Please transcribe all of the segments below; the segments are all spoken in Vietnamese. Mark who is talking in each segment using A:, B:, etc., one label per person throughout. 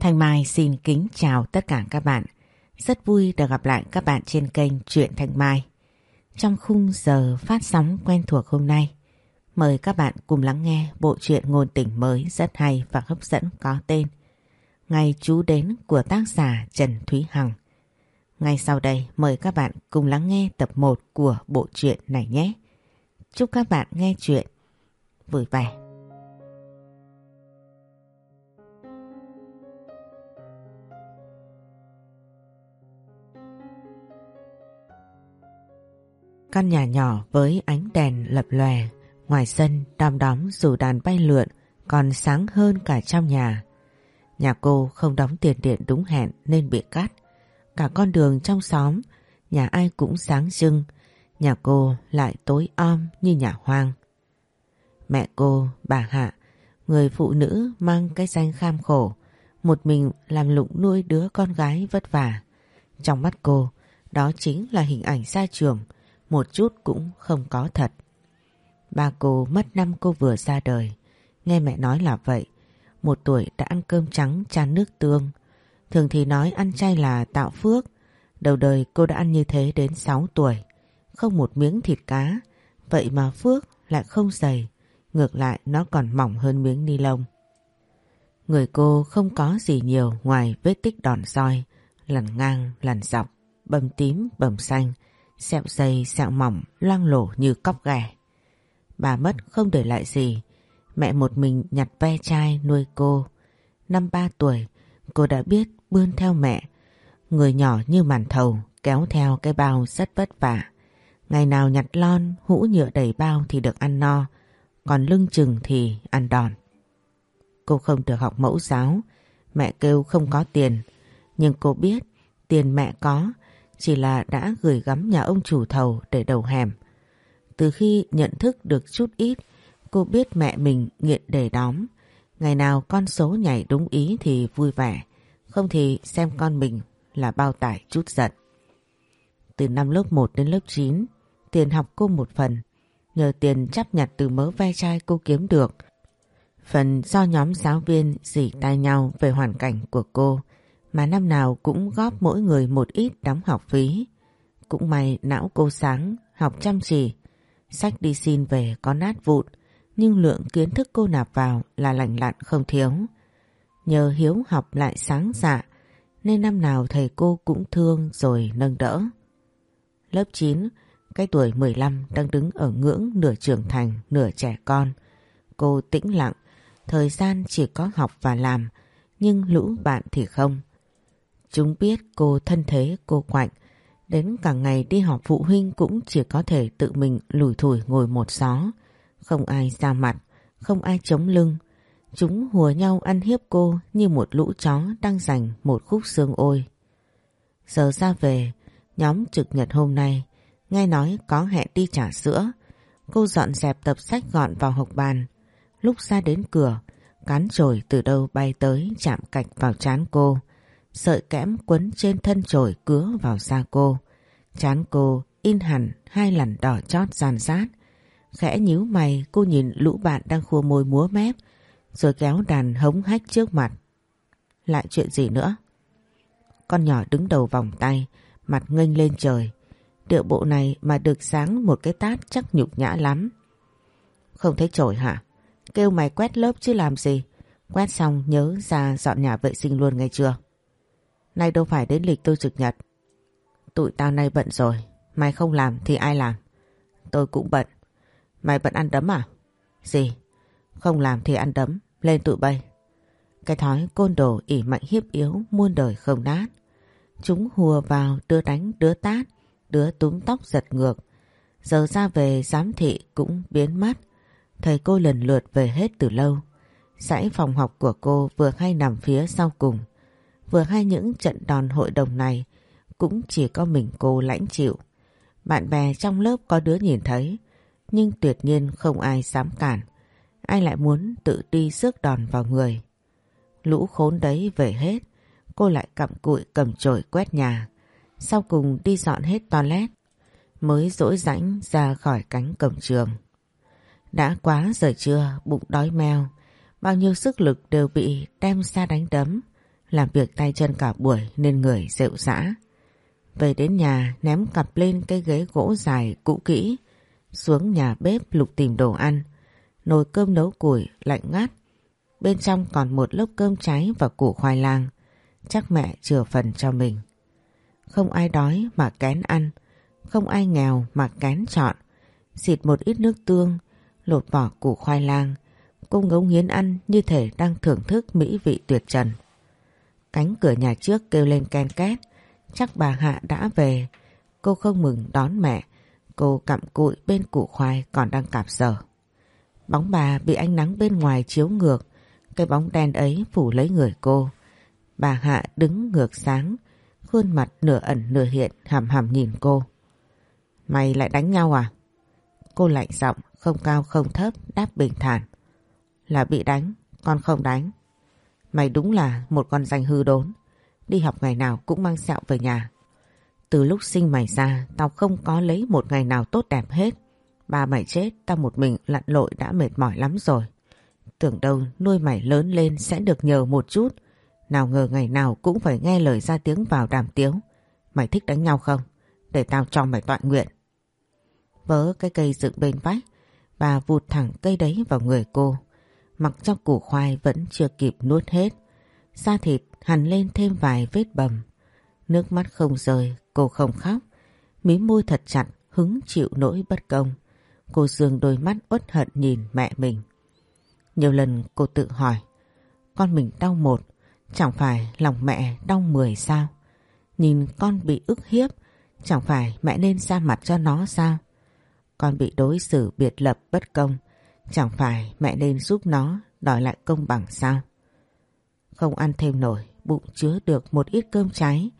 A: Thanh Mai xin kính chào tất cả các bạn. Rất vui được gặp lại các bạn trên kênh Truyện Thanh Mai. Trong khung giờ phát sóng quen thuộc hôm nay, mời các bạn cùng lắng nghe bộ truyện ngôn tình mới rất hay và hấp dẫn có tên Ngày chú đến của tác giả Trần Thúy Hằng. Ngay sau đây mời các bạn cùng lắng nghe tập 1 của bộ truyện này nhé. Chúc các bạn nghe chuyện vui vẻ. Căn nhà nhỏ với ánh đèn lập lòe, ngoài sân đom đóm dù đàn bay lượn còn sáng hơn cả trong nhà. Nhà cô không đóng tiền điện đúng hẹn nên bị cắt. Cả con đường trong xóm, nhà ai cũng sáng trưng, nhà cô lại tối om như nhà hoang. Mẹ cô, bà Hạ, người phụ nữ mang cái danh kham khổ, một mình làm lụng nuôi đứa con gái vất vả. Trong mắt cô, đó chính là hình ảnh xa trường, một chút cũng không có thật. Ba cô mất năm cô vừa ra đời, nghe mẹ nói là vậy. Một tuổi đã ăn cơm trắng chan nước tương. Thường thì nói ăn chay là tạo phước. Đầu đời cô đã ăn như thế đến 6 tuổi. Không một miếng thịt cá. Vậy mà phước lại không dày. Ngược lại nó còn mỏng hơn miếng ni lông. Người cô không có gì nhiều ngoài vết tích đòn roi, lằn ngang, lằn dọc, bầm tím, bầm xanh, Sẹo dày, sẹo mỏng, loang lổ như cóc ghẻ. Bà mất không để lại gì. Mẹ một mình nhặt ve chai nuôi cô. Năm ba tuổi, cô đã biết bươn theo mẹ. Người nhỏ như màn thầu, kéo theo cái bao rất vất vả. Ngày nào nhặt lon, hũ nhựa đầy bao thì được ăn no, còn lưng chừng thì ăn đòn. Cô không được học mẫu giáo, mẹ kêu không có tiền. Nhưng cô biết tiền mẹ có chỉ là đã gửi gắm nhà ông chủ thầu để đầu hẻm. Từ khi nhận thức được chút ít, cô biết mẹ mình nghiện để đóm. Ngày nào con số nhảy đúng ý thì vui vẻ, không thì xem con mình là bao tải chút giận. Từ năm lớp 1 đến lớp 9, tiền học cô một phần, nhờ tiền chấp nhặt từ mớ ve chai cô kiếm được. Phần do nhóm giáo viên dỉ tai nhau về hoàn cảnh của cô, mà năm nào cũng góp mỗi người một ít đóng học phí. Cũng may não cô sáng, học chăm chỉ, sách đi xin về có nát vụn, nhưng lượng kiến thức cô nạp vào là lành lặn không thiếu. Nhờ hiếu học lại sáng dạ, nên năm nào thầy cô cũng thương rồi nâng đỡ. Lớp 9, cái tuổi 15 đang đứng ở ngưỡng nửa trưởng thành, nửa trẻ con. Cô tĩnh lặng, thời gian chỉ có học và làm, nhưng lũ bạn thì không. Chúng biết cô thân thế cô quạnh, đến cả ngày đi họp phụ huynh cũng chỉ có thể tự mình lủi thủi ngồi một xó. Không ai ra mặt, không ai chống lưng. Chúng hùa nhau ăn hiếp cô như một lũ chó đang giành một khúc xương ôi. Giờ ra về, nhóm trực nhật hôm nay, nghe nói có hẹn đi trả sữa. Cô dọn dẹp tập sách gọn vào hộp bàn. Lúc ra đến cửa, cán chổi từ đâu bay tới chạm cạch vào trán cô sợi kẽm quấn trên thân trồi cứa vào da cô. Chán cô in hẳn hai lần đỏ chót giàn sát. Khẽ nhíu mày cô nhìn lũ bạn đang khua môi múa mép rồi kéo đàn hống hách trước mặt. Lại chuyện gì nữa? Con nhỏ đứng đầu vòng tay, mặt nghênh lên trời. Điệu bộ này mà được sáng một cái tát chắc nhục nhã lắm. Không thấy trổi hả? Kêu mày quét lớp chứ làm gì? Quét xong nhớ ra dọn nhà vệ sinh luôn ngay chưa? Nay đâu phải đến lịch tôi trực nhật. Tụi tao nay bận rồi. Mày không làm thì ai làm? Tôi cũng bận. Mày bận ăn đấm à? Gì? Không làm thì ăn đấm. Lên tụi bay. Cái thói côn đồ ỉ mạnh hiếp yếu muôn đời không nát. Chúng hùa vào đưa đánh đứa tát, đứa túm tóc giật ngược. Giờ ra về giám thị cũng biến mất. Thầy cô lần lượt về hết từ lâu. sãi phòng học của cô vừa hay nằm phía sau cùng. Vừa hay những trận đòn hội đồng này cũng chỉ có mình cô lãnh chịu. Bạn bè trong lớp có đứa nhìn thấy, nhưng tuyệt nhiên không ai dám cản. Ai lại muốn tự đi rước đòn vào người. Lũ khốn đấy về hết, cô lại cặm cụi cầm chổi quét nhà. Sau cùng đi dọn hết toilet, mới dỗi rãnh ra khỏi cánh cổng trường. Đã quá giờ trưa, bụng đói meo, bao nhiêu sức lực đều bị đem ra đánh đấm. Làm việc tay chân cả buổi nên người rệu rã. Về đến nhà ném cặp lên cái ghế gỗ dài cũ kỹ. Xuống nhà bếp lục tìm đồ ăn. Nồi cơm nấu củi lạnh ngắt. Bên trong còn một lớp cơm cháy và củ khoai lang. Chắc mẹ chừa phần cho mình. Không ai đói mà kén ăn. Không ai nghèo mà kén chọn. Xịt một ít nước tương, lột vỏ củ khoai lang. Cô ngấu nghiến ăn như thể đang thưởng thức mỹ vị tuyệt trần. Cánh cửa nhà trước kêu lên ken két. Chắc bà Hạ đã về. Cô không mừng đón mẹ. Cô cặm cụi bên củ khoai còn đang cạp sở. Bóng bà bị ánh nắng bên ngoài chiếu ngược. Cái bóng đen ấy phủ lấy người cô. Bà Hạ đứng ngược sáng. Khuôn mặt nửa ẩn nửa hiện hàm hàm nhìn cô. Mày lại đánh nhau à? Cô lạnh giọng không cao không thấp đáp bình thản. Là bị đánh, con không đánh. Mày đúng là một con danh hư đốn. Đi học ngày nào cũng mang sẹo về nhà. Từ lúc sinh mày ra, tao không có lấy một ngày nào tốt đẹp hết. Ba mày chết, tao một mình lặn lội đã mệt mỏi lắm rồi. Tưởng đâu nuôi mày lớn lên sẽ được nhờ một chút. Nào ngờ ngày nào cũng phải nghe lời ra tiếng vào đàm tiếu. Mày thích đánh nhau không? Để tao cho mày tọa nguyện. Vớ cái cây dựng bên vách bà vụt thẳng cây đấy vào người cô. Mặc cho củ khoai vẫn chưa kịp nuốt hết. Da thịt hằn lên thêm vài vết bầm. Nước mắt không rơi, cô không khóc. Mí môi thật chặt, hứng chịu nỗi bất công. Cô dường đôi mắt uất hận nhìn mẹ mình. Nhiều lần cô tự hỏi, con mình đau một, chẳng phải lòng mẹ đau mười sao? Nhìn con bị ức hiếp, chẳng phải mẹ nên ra mặt cho nó sao? Con bị đối xử biệt lập bất công, chẳng phải mẹ nên giúp nó đòi lại công bằng sao? Không ăn thêm nổi, bụng chứa được một ít cơm cháy,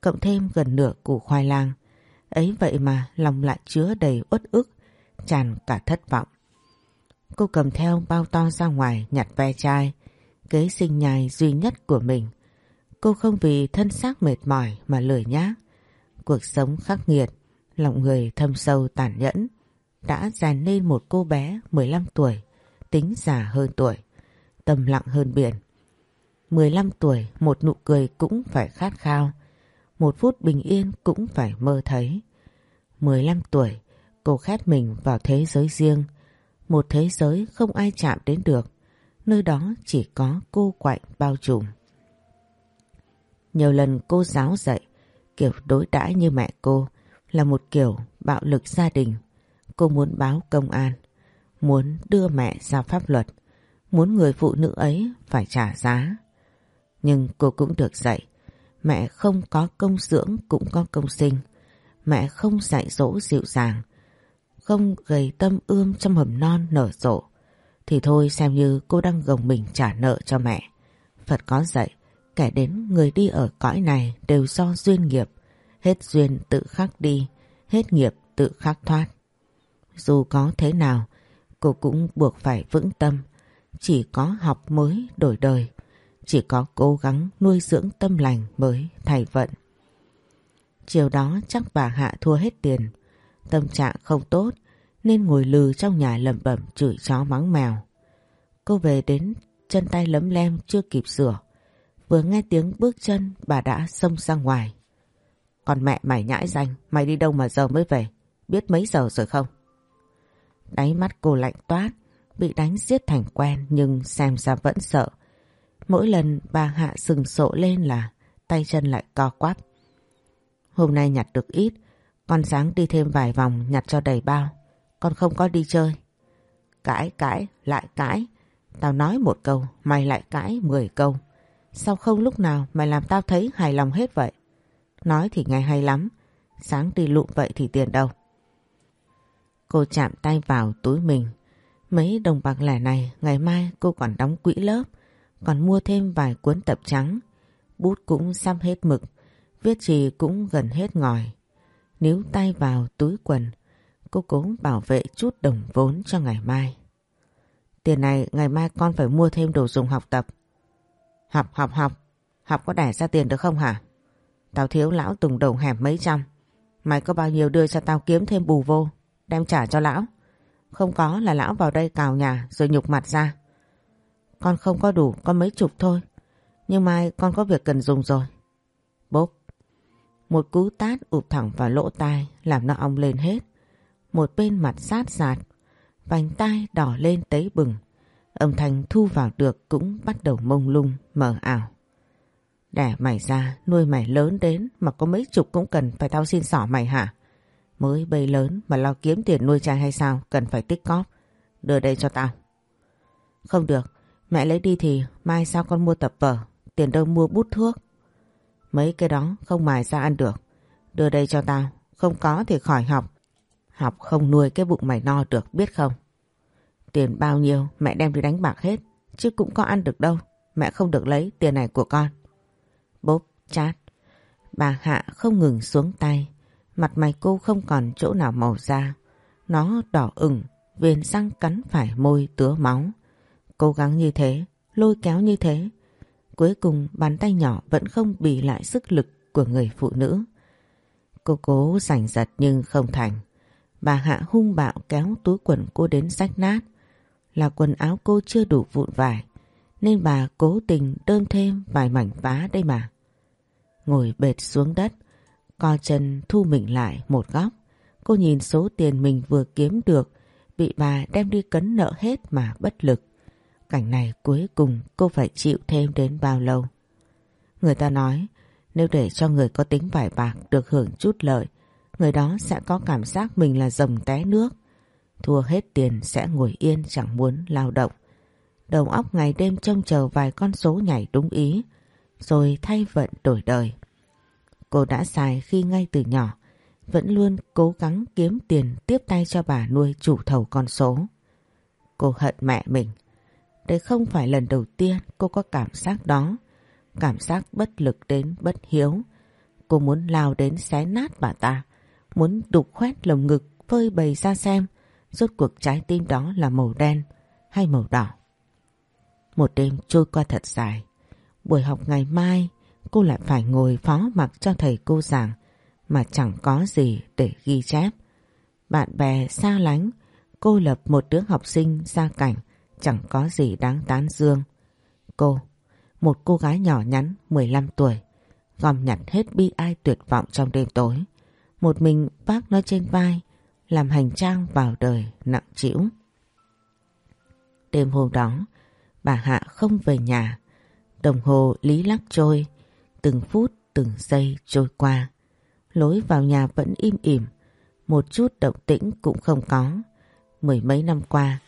A: cộng thêm gần nửa củ khoai lang. Ấy vậy mà lòng lại chứa đầy uất ức, tràn cả thất vọng. Cô cầm theo bao to ra ngoài nhặt ve chai, kế sinh nhai duy nhất của mình. Cô không vì thân xác mệt mỏi mà lười nhác. Cuộc sống khắc nghiệt, lòng người thâm sâu tàn nhẫn, đã rèn nên một cô bé 15 tuổi, tính già hơn tuổi, tầm lặng hơn biển. 15 tuổi một nụ cười cũng phải khát khao, một phút bình yên cũng phải mơ thấy. 15 tuổi cô khát mình vào thế giới riêng, một thế giới không ai chạm đến được, nơi đó chỉ có cô quạnh bao trùm. Nhiều lần cô giáo dạy, kiểu đối đãi như mẹ cô là một kiểu bạo lực gia đình. Cô muốn báo công an, muốn đưa mẹ ra pháp luật, muốn người phụ nữ ấy phải trả giá. Nhưng cô cũng được dạy, mẹ không có công dưỡng cũng có công sinh. Mẹ không dạy dỗ dịu dàng, không gầy tâm ươm trong hầm non nở rộ. Thì thôi xem như cô đang gồng mình trả nợ cho mẹ. Phật có dạy, kẻ đến người đi ở cõi này đều do duyên nghiệp. Hết duyên tự khắc đi, hết nghiệp tự khắc thoát. Dù có thế nào, cô cũng buộc phải vững tâm. Chỉ có học mới đổi đời. Chỉ có cố gắng nuôi dưỡng tâm lành mới thay vận. Chiều đó chắc bà Hạ thua hết tiền. Tâm trạng không tốt nên ngồi lừ trong nhà lẩm bẩm chửi chó mắng mèo. Cô về đến chân tay lấm lem chưa kịp sửa. Vừa nghe tiếng bước chân bà đã xông ra ngoài. Còn mẹ mày nhãi danh, mày đi đâu mà giờ mới về? Biết mấy giờ rồi không? Đáy mắt cô lạnh toát, bị đánh giết thành quen nhưng xem ra vẫn sợ. Mỗi lần bà Hạ sừng sộ lên là tay chân lại co quắp. Hôm nay nhặt được ít, con sáng đi thêm vài vòng nhặt cho đầy bao. Con không có đi chơi. Cãi cãi, lại cãi. Tao nói một câu, mày lại cãi mười câu. Sao không lúc nào mày làm tao thấy hài lòng hết vậy? Nói thì nghe hay lắm. Sáng đi lụm vậy thì tiền đâu. Cô chạm tay vào túi mình. Mấy đồng bạc lẻ này, ngày mai cô còn đóng quỹ lớp. Còn mua thêm vài cuốn tập trắng. Bút cũng sắp hết mực. Viết gì cũng gần hết ngòi. Níu tay vào túi quần. Cô cố bảo vệ chút đồng vốn cho ngày mai. Tiền này ngày mai con phải mua thêm đồ dùng học tập. Học học học. Học có đẻ ra tiền được không hả? Tao thiếu lão tùng đầu hẻm mấy trăm. Mày có bao nhiêu đưa cho tao kiếm thêm bù vô. Đem trả cho lão. Không có là lão vào đây cào nhà rồi nhục mặt ra. Con không có đủ, có mấy chục thôi. Nhưng mai con có việc cần dùng rồi. Bốp. Một cú tát ụp thẳng vào lỗ tai làm nó ong lên hết. Một bên mặt sát sạt, vành tai đỏ lên tấy bừng. Âm thanh thu vào được cũng bắt đầu mông lung, mờ ảo. Đẻ mày ra, nuôi mày lớn đến mà có mấy chục cũng cần phải tao xin xỏ mày hả? Mới bầy lớn mà lo kiếm tiền nuôi trai hay sao cần phải tích cóp. Đưa đây cho tao. Không được, mẹ lấy đi thì mai sao con mua tập vở, tiền đâu mua bút thuốc. Mấy cái đó không mài ra ăn được. Đưa đây cho tao, không có thì khỏi học. Học không nuôi cái bụng mày no được biết không? Tiền bao nhiêu mẹ đem đi đánh bạc hết, chứ cũng có ăn được đâu. Mẹ không được lấy tiền này của con. Bốp, chát. Bà Hạ không ngừng xuống tay. Mặt mày cô không còn chỗ nào màu da. Nó đỏ ửng, viền răng cắn phải môi tứa máu. Cố gắng như thế, lôi kéo như thế. Cuối cùng bàn tay nhỏ vẫn không bì lại sức lực của người phụ nữ. Cô cố giành giật nhưng không thành. Bà Hạ hung bạo kéo túi quần cô đến rách nát. Là quần áo cô chưa đủ vụn vải. Nên bà cố tình đơm thêm vài mảnh vá đây mà. Ngồi bệt xuống đất, co chân thu mình lại một góc. Cô nhìn số tiền mình vừa kiếm được, bị bà đem đi cấn nợ hết mà bất lực. Cảnh này cuối cùng cô phải chịu thêm đến bao lâu? Người ta nói, nếu để cho người có tính vải bạc được hưởng chút lợi, người đó sẽ có cảm giác mình là rồng té nước. Thua hết tiền sẽ ngồi yên chẳng muốn lao động. Đầu óc ngày đêm trông chờ vài con số nhảy đúng ý, rồi thay vận đổi đời. Cô đã xài khi ngay từ nhỏ, vẫn luôn cố gắng kiếm tiền tiếp tay cho bà nuôi chủ thầu con số. Cô hận mẹ mình. Đây không phải lần đầu tiên cô có cảm giác đó. Cảm giác bất lực đến bất hiếu. Cô muốn lao đến xé nát bà ta. Muốn đục khoét lồng ngực, phơi bày ra xem rốt cuộc trái tim đó là màu đen hay màu đỏ. Một đêm trôi qua thật dài. Buổi học ngày mai cô lại phải ngồi phó mặc cho thầy cô giảng mà chẳng có gì để ghi chép. Bạn bè xa lánh, cô lập một đứa học sinh ra cảnh chẳng có gì đáng tán dương. Cô, một cô gái nhỏ nhắn 15 tuổi, gom nhặt hết bi ai tuyệt vọng trong đêm tối. Một mình vác nó trên vai, làm hành trang vào đời nặng trĩu. Đêm hôm đó, bà Hạ không về nhà. Đồng hồ lý lắc trôi, từng phút từng giây trôi qua. Lối vào nhà vẫn im ỉm, một chút động tĩnh cũng không có. Mười mấy năm qua,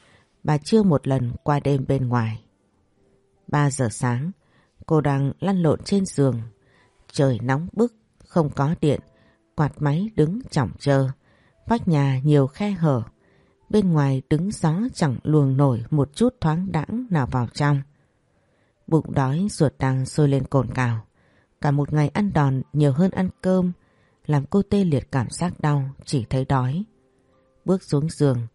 A: bà chưa một lần qua đêm bên ngoài. Ba giờ sáng, cô đang lăn lộn trên giường. Trời nóng bức, không có điện, quạt máy đứng chỏng trơ. Vách nhà nhiều khe hở, bên ngoài đứng gió chẳng luồng nổi một chút thoáng đãng nào vào trong. Bụng đói ruột đang sôi lên cồn cào. Cả một ngày ăn đòn nhiều hơn ăn cơm, làm cô tê liệt cảm giác đau, chỉ thấy đói. Bước xuống giường,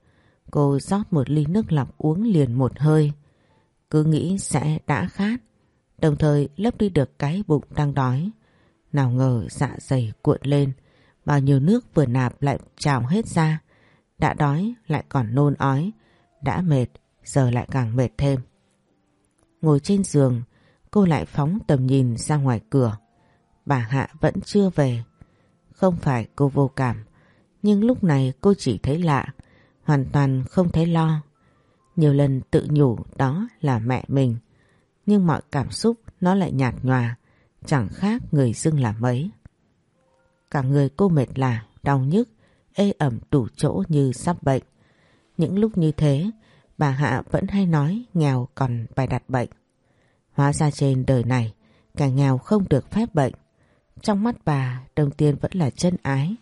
A: cô rót một ly nước lọc uống liền một hơi. Cứ nghĩ sẽ đã khát, đồng thời lấp đi được cái bụng đang đói. Nào ngờ dạ dày cuộn lên, bao nhiêu nước vừa nạp lại trào hết ra. Đã đói lại còn nôn ói, đã mệt, giờ lại càng mệt thêm. Ngồi trên giường, cô lại phóng tầm nhìn ra ngoài cửa. Bà Hạ vẫn chưa về. Không phải cô vô cảm, nhưng lúc này cô chỉ thấy lạ, hoàn toàn không thấy lo. Nhiều lần tự nhủ đó là mẹ mình, nhưng mọi cảm xúc nó lại nhạt nhòa, chẳng khác người dưng là mấy. Cả người cô mệt lạ đau nhức, ê ẩm đủ chỗ như sắp bệnh. Những lúc như thế, bà Hạ vẫn hay nói nghèo còn bài đặt bệnh. Hóa ra trên đời này, cả nghèo không được phép bệnh. Trong mắt bà, đồng tiền vẫn là chân ái,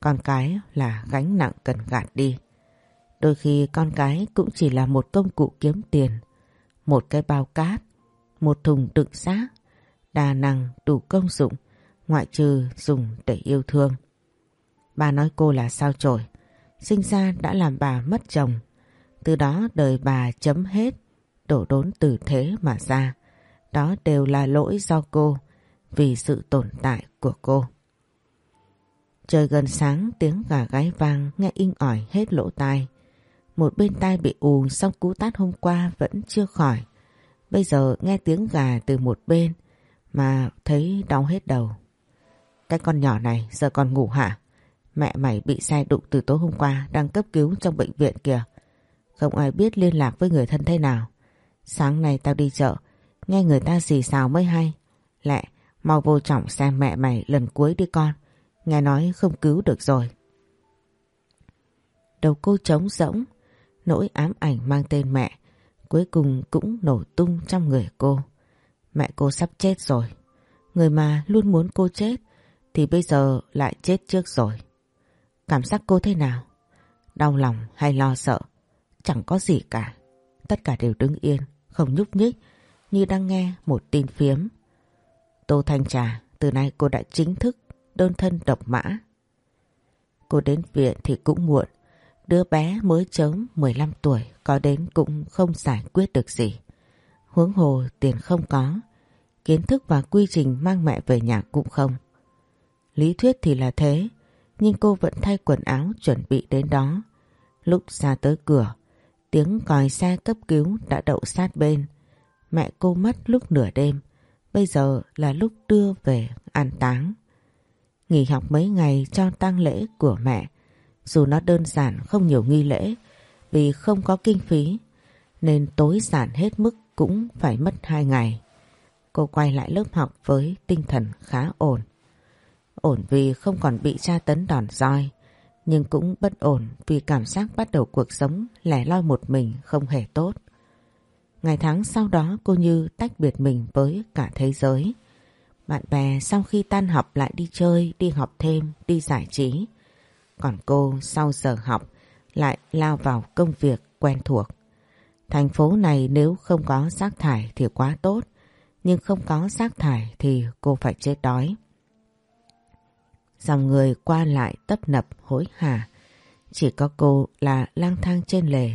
A: con cái là gánh nặng cần gạt đi. Đôi khi con cái cũng chỉ là một công cụ kiếm tiền, một cái bao cát, một thùng đựng xác, đa năng đủ công dụng, ngoại trừ dùng để yêu thương. Bà nói cô là sao trổi, sinh ra đã làm bà mất chồng, từ đó đời bà chấm hết, đổ đốn từ thế mà ra. Đó đều là lỗi do cô, vì sự tồn tại của cô. Trời gần sáng tiếng gà gáy vang nghe inh ỏi hết lỗ tai. Một bên tai bị ù sau cú tát hôm qua vẫn chưa khỏi. Bây giờ nghe tiếng gà từ một bên mà thấy đau hết đầu. Cái con nhỏ này giờ còn ngủ hả? Mẹ mày bị xe đụng từ tối hôm qua đang cấp cứu trong bệnh viện kìa. Không ai biết liên lạc với người thân thế nào. Sáng nay tao đi chợ, nghe người ta xì xào mới hay. Lẹ, mau vô trọng xem mẹ mày lần cuối đi con. Nghe nói không cứu được rồi. Đầu cô trống rỗng, nỗi ám ảnh mang tên mẹ cuối cùng cũng nổ tung trong người cô. Mẹ cô sắp chết rồi. Người mà luôn muốn cô chết thì bây giờ lại chết trước rồi. Cảm giác cô thế nào? Đau lòng hay lo sợ? Chẳng có gì cả. Tất cả đều đứng yên, không nhúc nhích như đang nghe một tin phiếm. Tô Thanh Trà, từ nay cô đã chính thức đơn thân độc mã. Cô đến viện thì cũng muộn. Đứa bé mới chớm 15 tuổi có đến cũng không giải quyết được gì. Huống hồ tiền không có, kiến thức và quy trình mang mẹ về nhà cũng không. Lý thuyết thì là thế, nhưng cô vẫn thay quần áo chuẩn bị đến đó. Lúc ra tới cửa, tiếng còi xe cấp cứu đã đậu sát bên. Mẹ cô mất lúc nửa đêm, bây giờ là lúc đưa về an táng. Nghỉ học mấy ngày cho tang lễ của mẹ, dù nó đơn giản không nhiều nghi lễ vì không có kinh phí nên tối giản hết mức cũng phải mất hai ngày. Cô quay lại lớp học với tinh thần khá ổn. Ổn vì không còn bị tra tấn đòn roi nhưng cũng bất ổn vì cảm giác bắt đầu cuộc sống lẻ loi một mình không hề tốt. Ngày tháng sau đó cô như tách biệt mình với cả thế giới. Bạn bè sau khi tan học lại đi chơi, đi học thêm, đi giải trí. Còn cô sau giờ học lại lao vào công việc quen thuộc. Thành phố này nếu không có rác thải thì quá tốt, nhưng không có rác thải thì cô phải chết đói. Dòng người qua lại tấp nập hối hả, chỉ có cô là lang thang trên lề,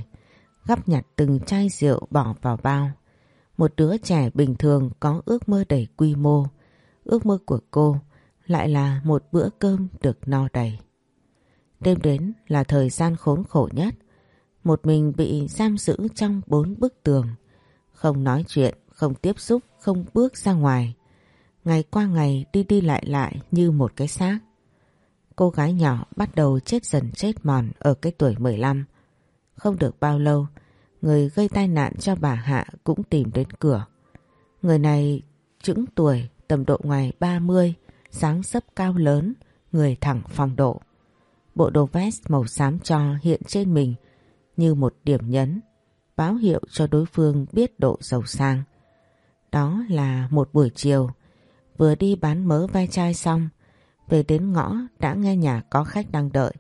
A: gắp nhặt từng chai rượu bỏ vào bao. Một đứa trẻ bình thường có ước mơ đầy quy mô, ước mơ của cô lại là một bữa cơm được no đầy. Đêm đến là thời gian khốn khổ nhất. Một mình bị giam giữ trong bốn bức tường. Không nói chuyện, không tiếp xúc, không bước ra ngoài. Ngày qua ngày đi đi lại lại như một cái xác. Cô gái nhỏ bắt đầu chết dần chết mòn ở cái tuổi 15. Không được bao lâu, người gây tai nạn cho bà Hạ cũng tìm đến cửa. Người này chững tuổi, tầm độ ngoài 30, sáng sấp cao lớn, người thẳng phong độ. Bộ đồ vest màu xám cho hiện trên mình như một điểm nhấn, báo hiệu cho đối phương biết độ giàu sang. Đó là một buổi chiều, vừa đi bán mớ vai chai xong, về đến ngõ đã nghe nhà có khách đang đợi.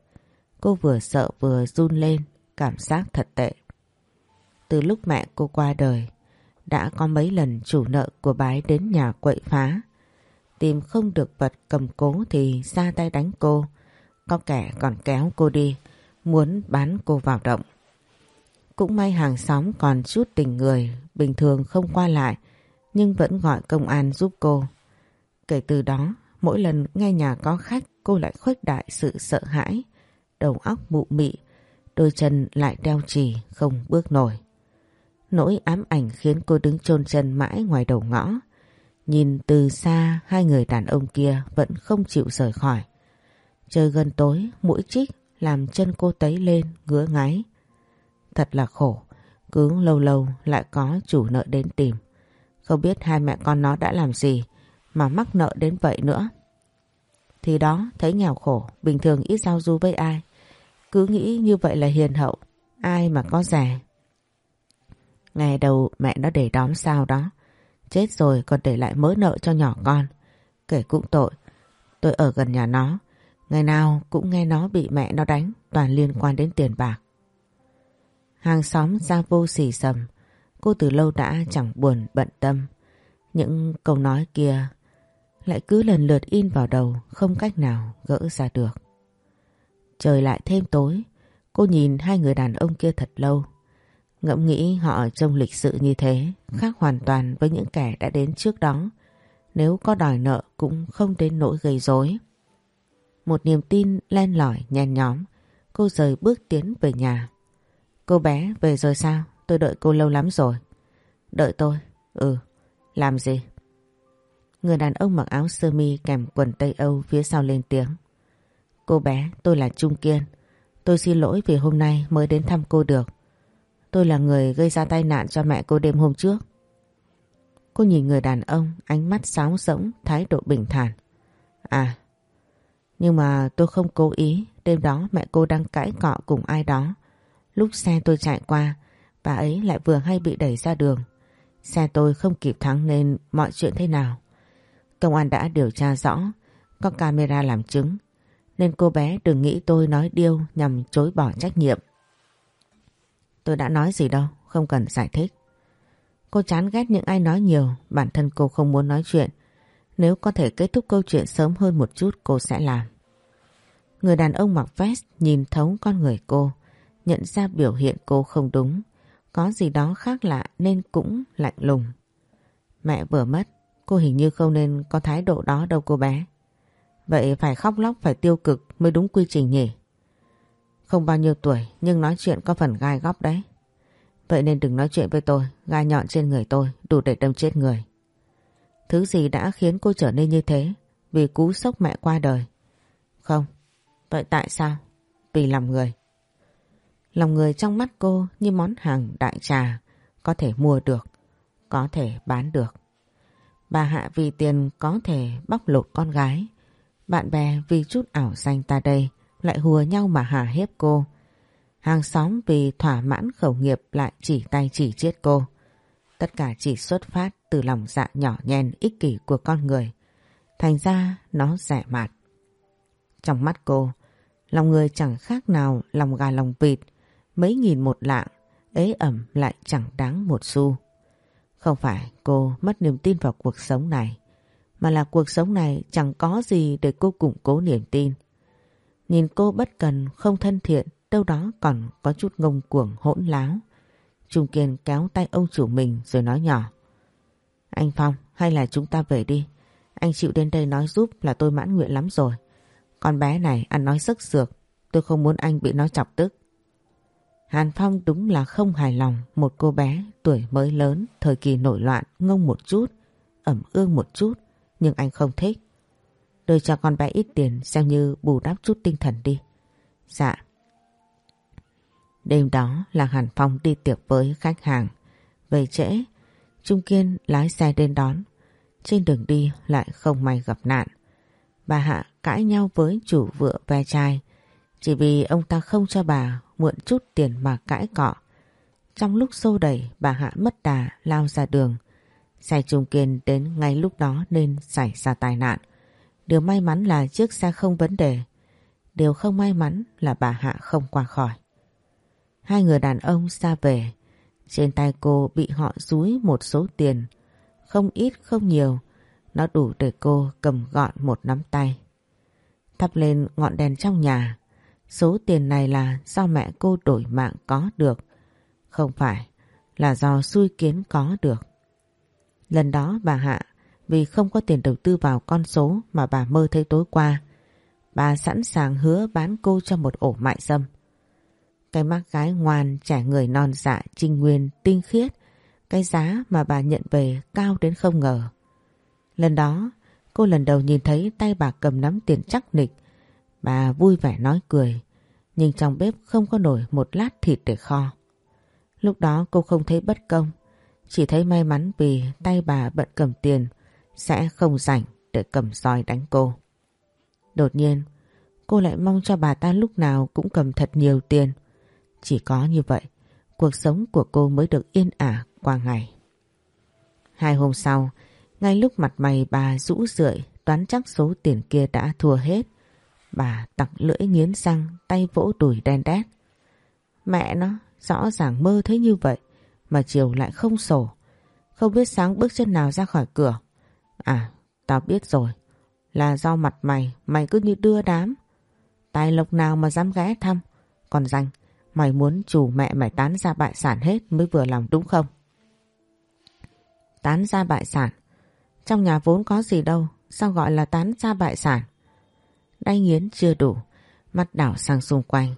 A: Cô vừa sợ vừa run lên, cảm giác thật tệ. Từ lúc mẹ cô qua đời, đã có mấy lần chủ nợ của bái đến nhà quậy phá. Tìm không được vật cầm cố thì ra tay đánh cô, có kẻ còn kéo cô đi, muốn bán cô vào động. Cũng may hàng xóm còn chút tình người, bình thường không qua lại, nhưng vẫn gọi công an giúp cô. Kể từ đó, mỗi lần nghe nhà có khách cô lại khuếch đại sự sợ hãi, đầu óc mụ mị, đôi chân lại đeo chì không bước nổi. Nỗi ám ảnh khiến cô đứng chôn chân mãi ngoài đầu ngõ. Nhìn từ xa hai người đàn ông kia vẫn không chịu rời khỏi. Trời gần tối, mũi chích làm chân cô tấy lên, ngứa ngáy. Thật là khổ, cứ lâu lâu lại có chủ nợ đến tìm. Không biết hai mẹ con nó đã làm gì mà mắc nợ đến vậy nữa. Thì đó, thấy nghèo khổ, bình thường ít giao du với ai. Cứ nghĩ như vậy là hiền hậu, ai mà có rẻ. Ngày đầu mẹ nó để đóm sao đó. Chết rồi còn để lại mớ nợ cho nhỏ con. Kể cũng tội. Tôi ở gần nhà nó. Ngày nào cũng nghe nó bị mẹ nó đánh toàn liên quan đến tiền bạc. Hàng xóm ra vô xỉ sầm. Cô từ lâu đã chẳng buồn bận tâm. Những câu nói kia lại cứ lần lượt in vào đầu không cách nào gỡ ra được. Trời lại thêm tối. Cô nhìn hai người đàn ông kia thật lâu. Ngẫm nghĩ họ trông lịch sự như thế khác hoàn toàn với những kẻ đã đến trước đó. Nếu có đòi nợ cũng không đến nỗi gây rối. Một niềm tin len lỏi nhen nhóm. Cô rời bước tiến về nhà. Cô bé về rồi sao? Tôi đợi cô lâu lắm rồi. Đợi tôi. Ừ, làm gì? Người đàn ông mặc áo sơ mi kèm quần Tây Âu phía sau lên tiếng. Cô bé, tôi là Trung Kiên. Tôi xin lỗi vì hôm nay mới đến thăm cô được. Tôi là người gây ra tai nạn cho mẹ cô đêm hôm trước. Cô nhìn người đàn ông, ánh mắt sáo rỗng, thái độ bình thản. À, nhưng mà tôi không cố ý, đêm đó mẹ cô đang cãi cọ cùng ai đó. Lúc xe tôi chạy qua, bà ấy lại vừa hay bị đẩy ra đường. Xe tôi không kịp thắng nên mọi chuyện thế nào. Công an đã điều tra rõ, có camera làm chứng. Nên cô bé đừng nghĩ tôi nói điêu nhằm chối bỏ trách nhiệm. Tôi đã nói gì đâu, không cần giải thích. Cô chán ghét những ai nói nhiều, bản thân cô không muốn nói chuyện. Nếu có thể kết thúc câu chuyện sớm hơn một chút cô sẽ làm. Người đàn ông mặc vest nhìn thấu con người cô, nhận ra biểu hiện cô không đúng. Có gì đó khác lạ nên cũng lạnh lùng. Mẹ vừa mất, cô hình như không nên có thái độ đó đâu cô bé. Vậy phải khóc lóc phải tiêu cực mới đúng quy trình nhỉ? Không bao nhiêu tuổi nhưng nói chuyện có phần gai góc đấy. Vậy nên đừng nói chuyện với tôi, gai nhọn trên người tôi đủ để đâm chết người. Thứ gì đã khiến cô trở nên như thế? Vì cú sốc mẹ qua đời. Không. Vậy tại sao? Vì lòng người. Lòng người trong mắt cô như món hàng đại trà, có thể mua được, có thể bán được. Bà Hạ vì tiền có thể bóc lột con gái. Bạn bè vì chút ảo danh ta đây lại hùa nhau mà hà hiếp cô. Hàng xóm vì thỏa mãn khẩu nghiệp lại chỉ tay chỉ chết cô. Tất cả chỉ xuất phát từ lòng dạ nhỏ nhen ích kỷ của con người. Thành ra nó rẻ mạt. Trong mắt cô, lòng người chẳng khác nào lòng gà lòng vịt, mấy nghìn một lạng, ế ẩm lại chẳng đáng một xu. Không phải cô mất niềm tin vào cuộc sống này, mà là cuộc sống này chẳng có gì để cô củng cố niềm tin. Nhìn cô bất cần, không thân thiện, đâu đó còn có chút ngông cuồng hỗn láo. Trung Kiên kéo tay ông chủ mình rồi nói nhỏ. Anh Phong, hay là chúng ta về đi. Anh chịu đến đây nói giúp là tôi mãn nguyện lắm rồi. Con bé này ăn nói sức sược, tôi không muốn anh bị nó chọc tức. Hàn Phong đúng là không hài lòng một cô bé tuổi mới lớn, thời kỳ nổi loạn, ngông một chút, ẩm ương một chút, nhưng anh không thích. Đưa cho con bé ít tiền xem như bù đắp chút tinh thần đi. Dạ. Đêm đó là Hàn Phong đi tiệc với khách hàng. Về trễ, Trung Kiên lái xe đến đón. Trên đường đi lại không may gặp nạn. Bà Hạ cãi nhau với chủ vựa ve chai chỉ vì ông ta không cho bà mượn chút tiền mà cãi cọ. Trong lúc xô đẩy bà Hạ mất đà lao ra đường. Xe Trung Kiên đến ngay lúc đó nên xảy ra tai nạn. Điều may mắn là chiếc xe không vấn đề. Điều không may mắn là bà Hạ không qua khỏi. Hai người đàn ông xa về. Trên tay cô bị họ rúi một số tiền. Không ít, không nhiều. Nó đủ để cô cầm gọn một nắm tay. Thắp lên ngọn đèn trong nhà. Số tiền này là do mẹ cô đổi mạng có được. Không phải là do xui kiến có được. Lần đó bà Hạ vì không có tiền đầu tư vào con số mà bà mơ thấy tối qua. Bà sẵn sàng hứa bán cô cho một ổ mại dâm. Cái mắt gái ngoan, trẻ người non dạ, trinh nguyên, tinh khiết. Cái giá mà bà nhận về cao đến không ngờ. Lần đó, cô lần đầu nhìn thấy tay bà cầm nắm tiền chắc nịch. Bà vui vẻ nói cười, nhưng trong bếp không có nổi một lát thịt để kho. Lúc đó cô không thấy bất công, chỉ thấy may mắn vì tay bà bận cầm tiền sẽ không rảnh để cầm roi đánh cô. Đột nhiên, cô lại mong cho bà ta lúc nào cũng cầm thật nhiều tiền. Chỉ có như vậy, cuộc sống của cô mới được yên ả qua ngày. Hai hôm sau, ngay lúc mặt mày bà rũ rượi đoán chắc số tiền kia đã thua hết. Bà tặc lưỡi nghiến răng, tay vỗ đùi đen đét. Mẹ nó, rõ ràng mơ thấy như vậy, mà chiều lại không sổ. Không biết sáng bước chân nào ra khỏi cửa. À, tao biết rồi. Là do mặt mày, mày cứ như đưa đám. Tài lộc nào mà dám ghé thăm. Còn danh, mày muốn chủ mẹ mày tán ra bại sản hết mới vừa lòng đúng không? Tán ra bại sản? Trong nhà vốn có gì đâu, sao gọi là tán ra bại sản? Đay nghiến chưa đủ, mắt đảo sang xung quanh.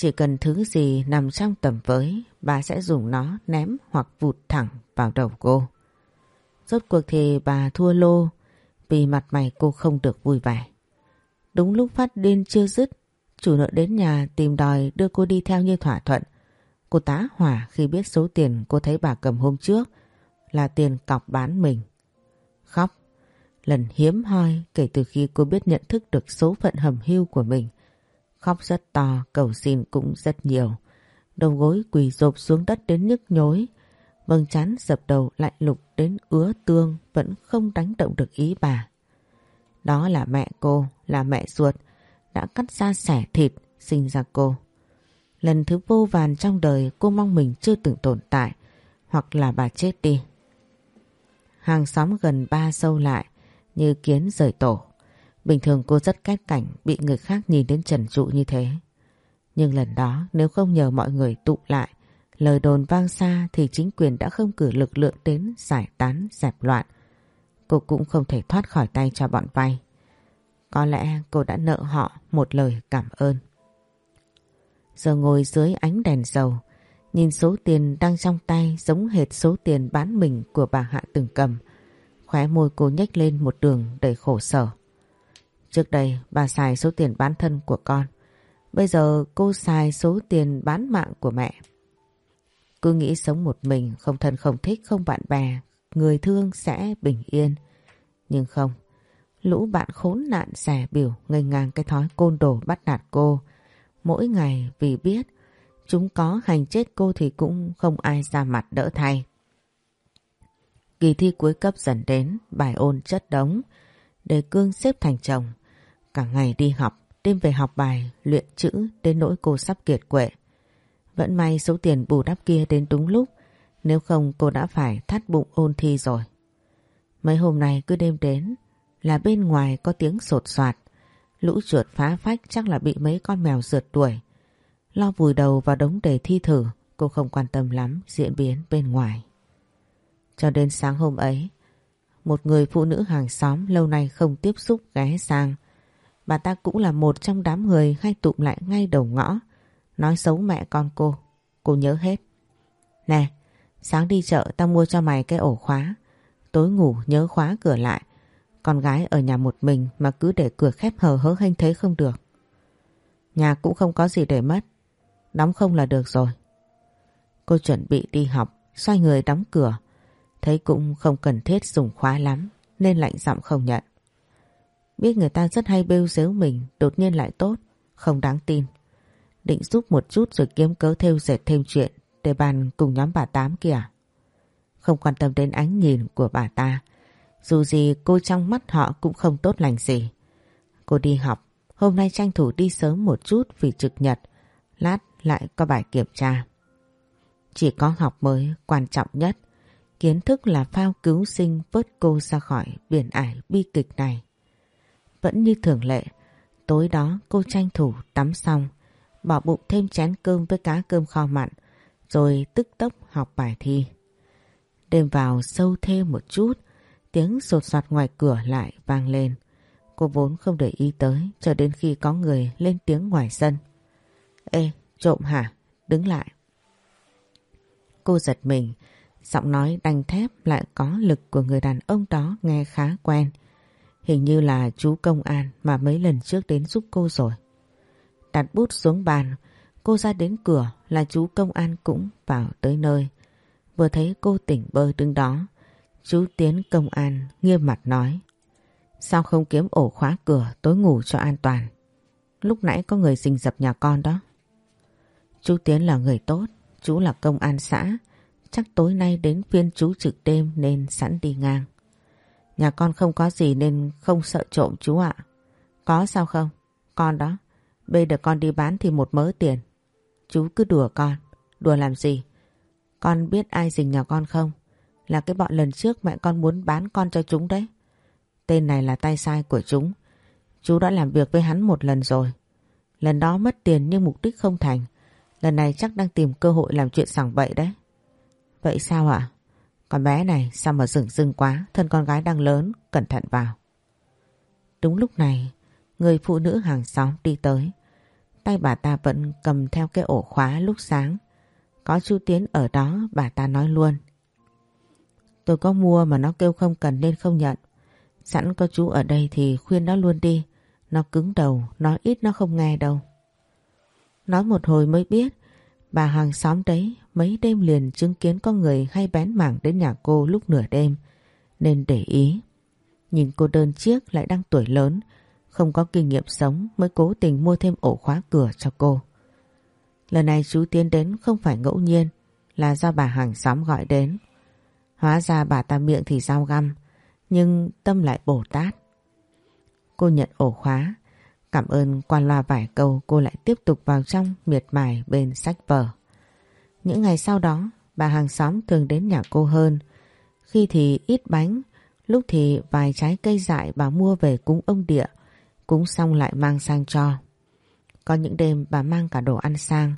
A: Chỉ cần thứ gì nằm trong tầm với, bà sẽ dùng nó ném hoặc vụt thẳng vào đầu cô. Rốt cuộc thì bà thua lô vì mặt mày cô không được vui vẻ. Đúng lúc phát điên chưa dứt, chủ nợ đến nhà tìm đòi đưa cô đi theo như thỏa thuận. Cô tá hỏa khi biết số tiền cô thấy bà cầm hôm trước là tiền cọc bán mình. Khóc, lần hiếm hoi kể từ khi cô biết nhận thức được số phận hầm hưu của mình. Khóc rất to, cầu xin cũng rất nhiều. Đầu gối quỳ rộp xuống đất đến nhức nhối. Vâng chán dập đầu lại lục đến ứa tương vẫn không đánh động được ý bà. Đó là mẹ cô, là mẹ ruột, đã cắt ra sẻ thịt, sinh ra cô. Lần thứ vô vàn trong đời cô mong mình chưa từng tồn tại, hoặc là bà chết đi. Hàng xóm gần ba sâu lại, như kiến rời tổ. Bình thường cô rất cách cảnh bị người khác nhìn đến trần trụ như thế. Nhưng lần đó nếu không nhờ mọi người tụ lại, lời đồn vang xa thì chính quyền đã không cử lực lượng đến giải tán dẹp loạn. Cô cũng không thể thoát khỏi tay cho bọn vay. Có lẽ cô đã nợ họ một lời cảm ơn. Giờ ngồi dưới ánh đèn dầu, nhìn số tiền đang trong tay giống hệt số tiền bán mình của bà Hạ từng cầm. Khóe môi cô nhếch lên một đường đầy khổ sở. Trước đây bà xài số tiền bán thân của con. Bây giờ cô xài số tiền bán mạng của mẹ. Cứ nghĩ sống một mình, không thân không thích, không bạn bè, người thương sẽ bình yên. Nhưng không, lũ bạn khốn nạn xẻ biểu ngây ngang cái thói côn đồ bắt nạt cô. Mỗi ngày vì biết chúng có hành chết cô thì cũng không ai ra mặt đỡ thay. Kỳ thi cuối cấp dần đến, bài ôn chất đống, đề cương xếp thành chồng. Cả ngày đi học, đêm về học bài, luyện chữ đến nỗi cô sắp kiệt quệ. Vẫn may số tiền bù đắp kia đến đúng lúc, nếu không cô đã phải thắt bụng ôn thi rồi. Mấy hôm nay cứ đêm đến là bên ngoài có tiếng sột soạt. Lũ chuột phá phách chắc là bị mấy con mèo rượt đuổi. Lo vùi đầu vào đống đề thi thử, cô không quan tâm lắm diễn biến bên ngoài. Cho đến sáng hôm ấy, một người phụ nữ hàng xóm lâu nay không tiếp xúc ghé sang. Bà ta cũng là một trong đám người hay tụm lại ngay đầu ngõ, nói xấu mẹ con cô. Cô nhớ hết. Nè, sáng đi chợ tao mua cho mày cái ổ khóa. Tối ngủ nhớ khóa cửa lại. Con gái ở nhà một mình mà cứ để cửa khép hờ hớ hênh thế không được. Nhà cũng không có gì để mất. Đóng không là được rồi. Cô chuẩn bị đi học, xoay người đóng cửa. Thấy cũng không cần thiết dùng khóa lắm nên lạnh giọng không nhận. Biết người ta rất hay bêu xếu mình đột nhiên lại tốt, không đáng tin. Định giúp một chút rồi kiếm cớ theo dệt thêm chuyện để bàn cùng nhóm bà Tám kìa. Không quan tâm đến ánh nhìn của bà ta. Dù gì cô trong mắt họ cũng không tốt lành gì. Cô đi học, hôm nay tranh thủ đi sớm một chút vì trực nhật. Lát lại có bài kiểm tra. Chỉ có học mới quan trọng nhất Kiến thức là phao cứu sinh vớt cô ra khỏi biển ải bi kịch này. Vẫn như thường lệ, tối đó cô tranh thủ tắm xong, bỏ bụng thêm chén cơm với cá cơm kho mặn, rồi tức tốc học bài thi. Đêm vào sâu thêm một chút, tiếng sột soạt ngoài cửa lại vang lên. Cô vốn không để ý tới cho đến khi có người lên tiếng ngoài sân. Ê, trộm hả? Đứng lại. Cô giật mình, Giọng nói đanh thép lại có lực của người đàn ông đó nghe khá quen. Hình như là chú công an mà mấy lần trước đến giúp cô rồi. Đặt bút xuống bàn, cô ra đến cửa là chú công an cũng vào tới nơi. Vừa thấy cô tỉnh bơ đứng đó, chú Tiến công an nghiêm mặt nói. Sao không kiếm ổ khóa cửa tối ngủ cho an toàn? Lúc nãy có người rình dập nhà con đó. Chú Tiến là người tốt, chú là công an xã, Chắc tối nay đến phiên chú trực đêm nên sẵn đi ngang. Nhà con không có gì nên không sợ trộm chú ạ. Có sao không? Con đó. Bây giờ con đi bán thì một mớ tiền. Chú cứ đùa con. Đùa làm gì? Con biết ai dình nhà con không? Là cái bọn lần trước mẹ con muốn bán con cho chúng đấy. Tên này là tay sai của chúng. Chú đã làm việc với hắn một lần rồi. Lần đó mất tiền nhưng mục đích không thành. Lần này chắc đang tìm cơ hội làm chuyện sảng bậy đấy. Vậy sao ạ? Con bé này sao mà rừng rưng quá, thân con gái đang lớn, cẩn thận vào. Đúng lúc này, người phụ nữ hàng xóm đi tới. Tay bà ta vẫn cầm theo cái ổ khóa lúc sáng. Có chú Tiến ở đó bà ta nói luôn. Tôi có mua mà nó kêu không cần nên không nhận. Sẵn có chú ở đây thì khuyên nó luôn đi. Nó cứng đầu, nói ít nó không nghe đâu. Nói một hồi mới biết, bà hàng xóm đấy mấy đêm liền chứng kiến có người hay bén mảng đến nhà cô lúc nửa đêm, nên để ý. Nhìn cô đơn chiếc lại đang tuổi lớn, không có kinh nghiệm sống mới cố tình mua thêm ổ khóa cửa cho cô. Lần này chú tiến đến không phải ngẫu nhiên, là do bà hàng xóm gọi đến. Hóa ra bà ta miệng thì dao găm, nhưng tâm lại Bồ Tát. Cô nhận ổ khóa, cảm ơn qua loa vài câu cô lại tiếp tục vào trong miệt mài bên sách vở. Những ngày sau đó, bà hàng xóm thường đến nhà cô hơn. Khi thì ít bánh, lúc thì vài trái cây dại bà mua về cúng ông địa, cúng xong lại mang sang cho. Có những đêm bà mang cả đồ ăn sang,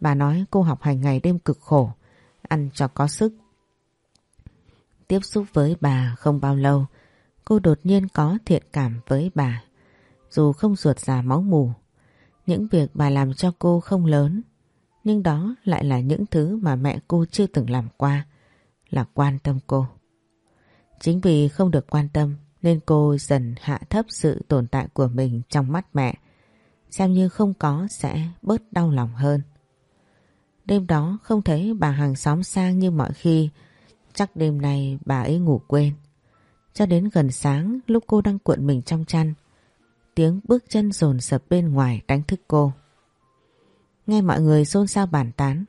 A: bà nói cô học hành ngày đêm cực khổ, ăn cho có sức. Tiếp xúc với bà không bao lâu, cô đột nhiên có thiện cảm với bà. Dù không ruột già máu mù, những việc bà làm cho cô không lớn, nhưng đó lại là những thứ mà mẹ cô chưa từng làm qua, là quan tâm cô. Chính vì không được quan tâm nên cô dần hạ thấp sự tồn tại của mình trong mắt mẹ, xem như không có sẽ bớt đau lòng hơn. Đêm đó không thấy bà hàng xóm sang như mọi khi, chắc đêm nay bà ấy ngủ quên. Cho đến gần sáng lúc cô đang cuộn mình trong chăn, tiếng bước chân rồn sập bên ngoài đánh thức cô. Nghe mọi người xôn xao bàn tán,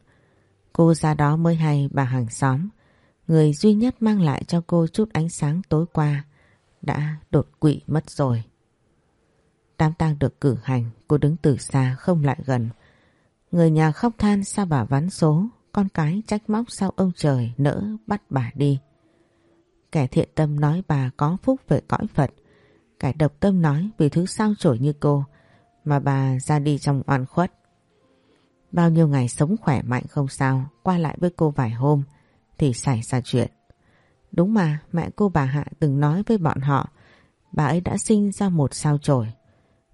A: cô ra đó mới hay bà hàng xóm, người duy nhất mang lại cho cô chút ánh sáng tối qua, đã đột quỵ mất rồi. Đám tang được cử hành, cô đứng từ xa không lại gần. Người nhà khóc than sao bà vắn số, con cái trách móc sao ông trời nỡ bắt bà đi. Kẻ thiện tâm nói bà có phúc về cõi Phật, kẻ độc tâm nói vì thứ sao chổi như cô mà bà ra đi trong oan khuất. Bao nhiêu ngày sống khỏe mạnh không sao, qua lại với cô vài hôm thì xảy ra chuyện. Đúng mà mẹ cô bà Hạ từng nói với bọn họ bà ấy đã sinh ra một sao chổi.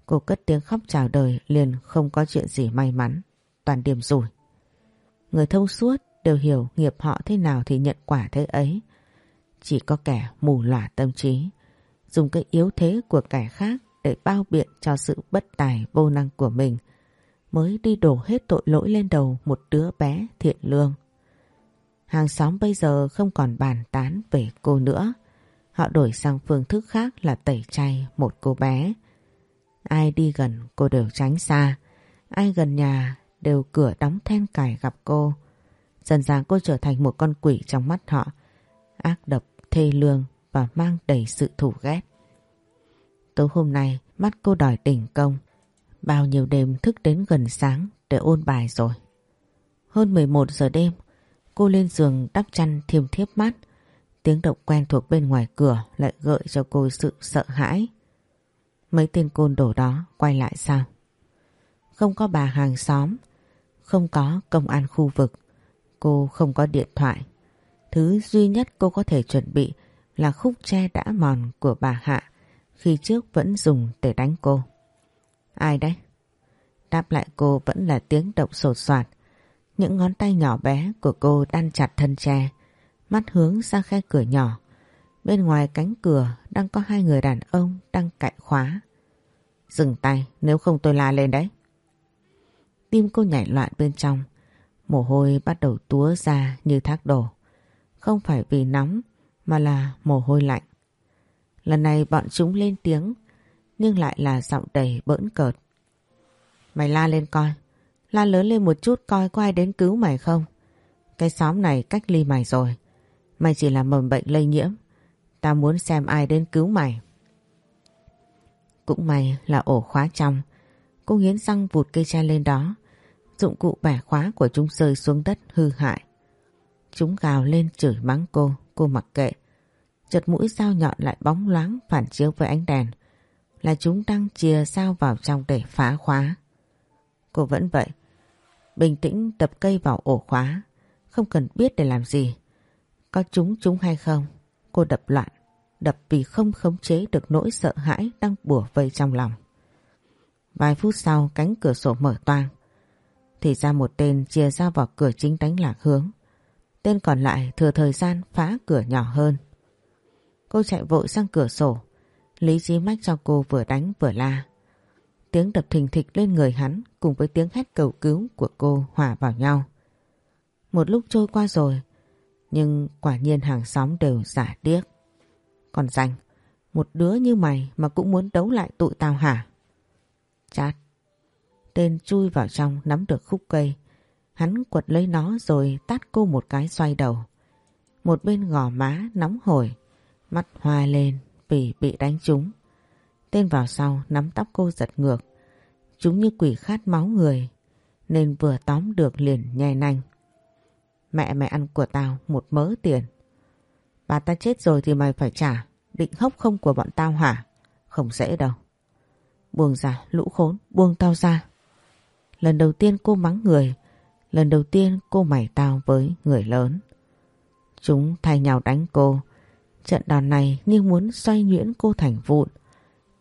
A: Cô cất tiếng khóc chào đời liền không có chuyện gì may mắn, toàn điểm rủi. Người thông suốt đều hiểu nghiệp họ thế nào thì nhận quả thế ấy. Chỉ có kẻ mù lòa tâm trí, dùng cái yếu thế của kẻ khác để bao biện cho sự bất tài vô năng của mình mới đi đổ hết tội lỗi lên đầu một đứa bé thiện lương. Hàng xóm bây giờ không còn bàn tán về cô nữa. Họ đổi sang phương thức khác là tẩy chay một cô bé. Ai đi gần cô đều tránh xa. Ai gần nhà đều cửa đóng then cài gặp cô. Dần dàng cô trở thành một con quỷ trong mắt họ. Ác độc, thê lương và mang đầy sự thù ghét. Tối hôm nay mắt cô đòi đỉnh công. Bao nhiêu đêm thức đến gần sáng để ôn bài rồi. Hơn 11 giờ đêm Cô lên giường đắp chăn thiêm thiếp mắt. Tiếng động quen thuộc bên ngoài cửa lại gợi cho cô sự sợ hãi. Mấy tên côn đồ đó quay lại sao? Không có bà hàng xóm, không có công an khu vực, cô không có điện thoại. Thứ duy nhất cô có thể chuẩn bị là khúc tre đã mòn của bà Hạ khi trước vẫn dùng để đánh cô. Ai đấy? Đáp lại cô vẫn là tiếng động sột soạt những ngón tay nhỏ bé của cô đan chặt thân tre, mắt hướng ra khe cửa nhỏ. Bên ngoài cánh cửa đang có hai người đàn ông đang cạy khóa. Dừng tay nếu không tôi la lên đấy. Tim cô nhảy loạn bên trong. Mồ hôi bắt đầu túa ra như thác đổ. Không phải vì nóng mà là mồ hôi lạnh. Lần này bọn chúng lên tiếng nhưng lại là giọng đầy bỡn cợt. Mày la lên coi. La lớn lên một chút coi có ai đến cứu mày không. Cái xóm này cách ly mày rồi. Mày chỉ là mầm bệnh lây nhiễm. Tao muốn xem ai đến cứu mày. Cũng may là ổ khóa trong. Cô nghiến răng vụt cây tre lên đó. Dụng cụ bẻ khóa của chúng rơi xuống đất hư hại. Chúng gào lên chửi mắng cô, cô mặc kệ. Chật mũi dao nhọn lại bóng loáng phản chiếu với ánh đèn. Là chúng đang chìa dao vào trong để phá khóa. Cô vẫn vậy, Bình tĩnh đập cây vào ổ khóa. Không cần biết để làm gì. Có chúng chúng hay không? Cô đập loạn. Đập vì không khống chế được nỗi sợ hãi đang bủa vây trong lòng. Vài phút sau cánh cửa sổ mở toang. Thì ra một tên chia ra vào cửa chính đánh lạc hướng. Tên còn lại thừa thời gian phá cửa nhỏ hơn. Cô chạy vội sang cửa sổ. Lý dí mách cho cô vừa đánh vừa la. Tiếng đập thình thịch lên người hắn cùng với tiếng hét cầu cứu của cô hòa vào nhau. Một lúc trôi qua rồi, nhưng quả nhiên hàng xóm đều giả điếc. Còn danh, một đứa như mày mà cũng muốn đấu lại tụi tao hả? Chát. Tên chui vào trong nắm được khúc cây. Hắn quật lấy nó rồi tát cô một cái xoay đầu. Một bên gò má nóng hổi, mắt hoa lên vì bị đánh trúng. Tên vào sau nắm tóc cô giật ngược. Chúng như quỷ khát máu người nên vừa tóm được liền nhè nanh. Mẹ mày ăn của tao một mớ tiền. Bà ta chết rồi thì mày phải trả. Định hốc không của bọn tao hả? Không dễ đâu. Buông ra, lũ khốn, buông tao ra. Lần đầu tiên cô mắng người, lần đầu tiên cô mày tao với người lớn. Chúng thay nhau đánh cô. Trận đòn này như muốn xoay nhuyễn cô thành vụn.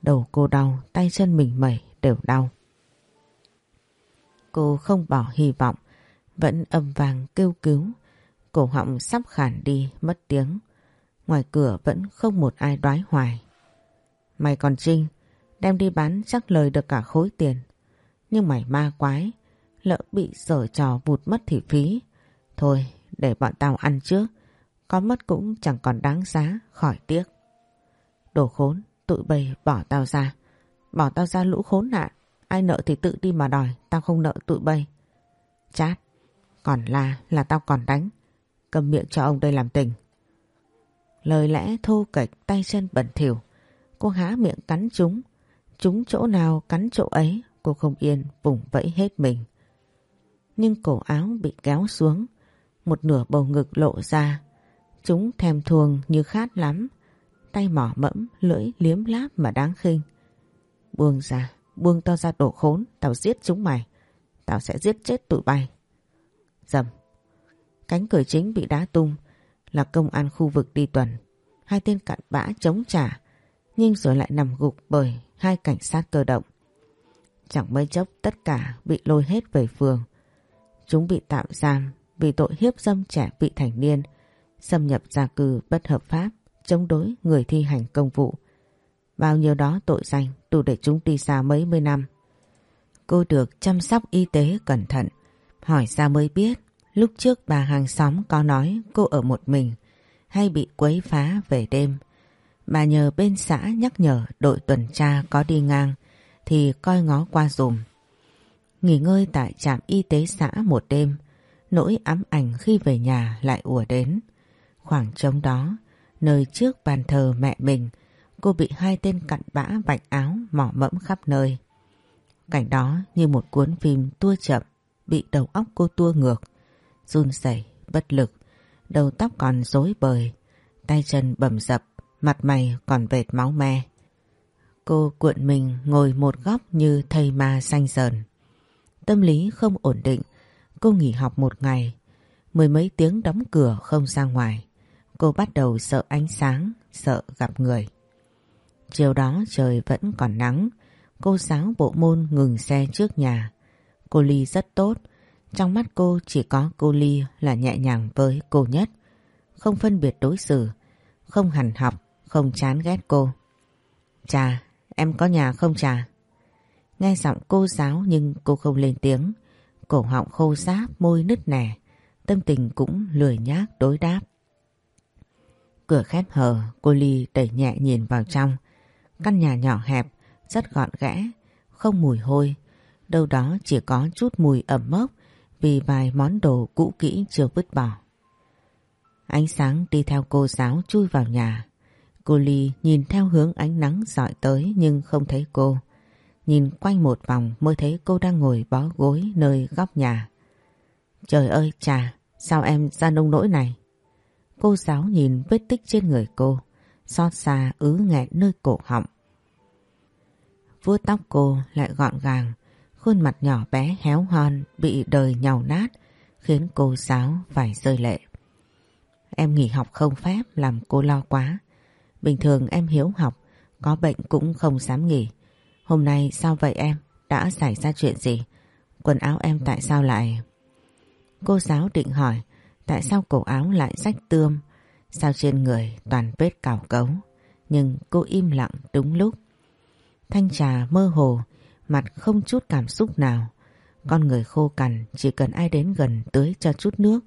A: Đầu cô đau, tay chân mình mẩy đều đau. Cô không bỏ hy vọng, vẫn âm vàng kêu cứu. Cổ họng sắp khản đi, mất tiếng. Ngoài cửa vẫn không một ai đoái hoài. Mày còn Trinh, đem đi bán chắc lời được cả khối tiền. Nhưng mày ma quái, lỡ bị sở trò vụt mất thì phí. Thôi, để bọn tao ăn trước, có mất cũng chẳng còn đáng giá, khỏi tiếc. Đồ khốn, tụi bầy bỏ tao ra. Bỏ tao ra lũ khốn nạn, ai nợ thì tự đi mà đòi, tao không nợ tụi bầy. Chát, còn là là tao còn đánh. Cầm miệng cho ông đây làm tình. Lời lẽ thô kệch tay chân bẩn thỉu. Cô há miệng cắn chúng. Chúng chỗ nào cắn chỗ ấy cô không yên vùng vẫy hết mình. Nhưng cổ áo bị kéo xuống. Một nửa bầu ngực lộ ra. Chúng thèm thuồng như khát lắm. Tay mỏ mẫm lưỡi liếm láp mà đáng khinh. Buông ra, buông tao ra đổ khốn. Tao giết chúng mày. Tao sẽ giết chết tụi bay. Dầm. Cánh cửa chính bị đá tung là công an khu vực đi tuần. Hai tên cặn bã chống trả nhưng rồi lại nằm gục bởi hai cảnh sát cơ động. Chẳng mấy chốc tất cả bị lôi hết về phường. Chúng bị tạm giam vì tội hiếp dâm trẻ vị thành niên, xâm nhập gia cư bất hợp pháp, chống đối người thi hành công vụ. Bao nhiêu đó tội danh đủ để chúng đi xa mấy mươi năm. Cô được chăm sóc y tế cẩn thận, hỏi ra mới biết Lúc trước bà hàng xóm có nói cô ở một mình hay bị quấy phá về đêm. Bà nhờ bên xã nhắc nhở đội tuần tra có đi ngang thì coi ngó qua dùm. Nghỉ ngơi tại trạm y tế xã một đêm, nỗi ám ảnh khi về nhà lại ùa đến. Khoảng trống đó, nơi trước bàn thờ mẹ mình, cô bị hai tên cặn bã vạch áo mỏ mẫm khắp nơi. Cảnh đó như một cuốn phim tua chậm, bị đầu óc cô tua ngược run rẩy, bất lực, đầu tóc còn rối bời, tay chân bầm dập, mặt mày còn vệt máu me. Cô cuộn mình ngồi một góc như thầy ma xanh sờn. Tâm lý không ổn định, cô nghỉ học một ngày, mười mấy tiếng đóng cửa không ra ngoài. Cô bắt đầu sợ ánh sáng, sợ gặp người. Chiều đó trời vẫn còn nắng, cô giáo bộ môn ngừng xe trước nhà. Cô Ly rất tốt, trong mắt cô chỉ có cô Ly là nhẹ nhàng với cô nhất. Không phân biệt đối xử, không hằn học, không chán ghét cô. Chà, em có nhà không chà? Nghe giọng cô giáo nhưng cô không lên tiếng. Cổ họng khô ráp, môi nứt nẻ. Tâm tình cũng lười nhác đối đáp. Cửa khép hờ, cô Ly đẩy nhẹ nhìn vào trong. Căn nhà nhỏ hẹp, rất gọn gẽ, không mùi hôi. Đâu đó chỉ có chút mùi ẩm mốc vì vài món đồ cũ kỹ chưa vứt bỏ. Ánh sáng đi theo cô giáo chui vào nhà. Cô Ly nhìn theo hướng ánh nắng dọi tới nhưng không thấy cô. Nhìn quanh một vòng mới thấy cô đang ngồi bó gối nơi góc nhà. Trời ơi trà, sao em ra nông nỗi này? Cô giáo nhìn vết tích trên người cô, xót xa ứ nghẹn nơi cổ họng. Vua tóc cô lại gọn gàng, Khuôn mặt nhỏ bé héo hon bị đời nhàu nát khiến cô giáo phải rơi lệ. Em nghỉ học không phép làm cô lo quá. Bình thường em hiếu học, có bệnh cũng không dám nghỉ. Hôm nay sao vậy em? Đã xảy ra chuyện gì? Quần áo em tại sao lại... Cô giáo định hỏi, Tại sao cổ áo lại rách tươm? Sao trên người toàn vết cào cấu? Nhưng cô im lặng đúng lúc. Thanh trà mơ hồ, mặt không chút cảm xúc nào. Con người khô cằn chỉ cần ai đến gần tưới cho chút nước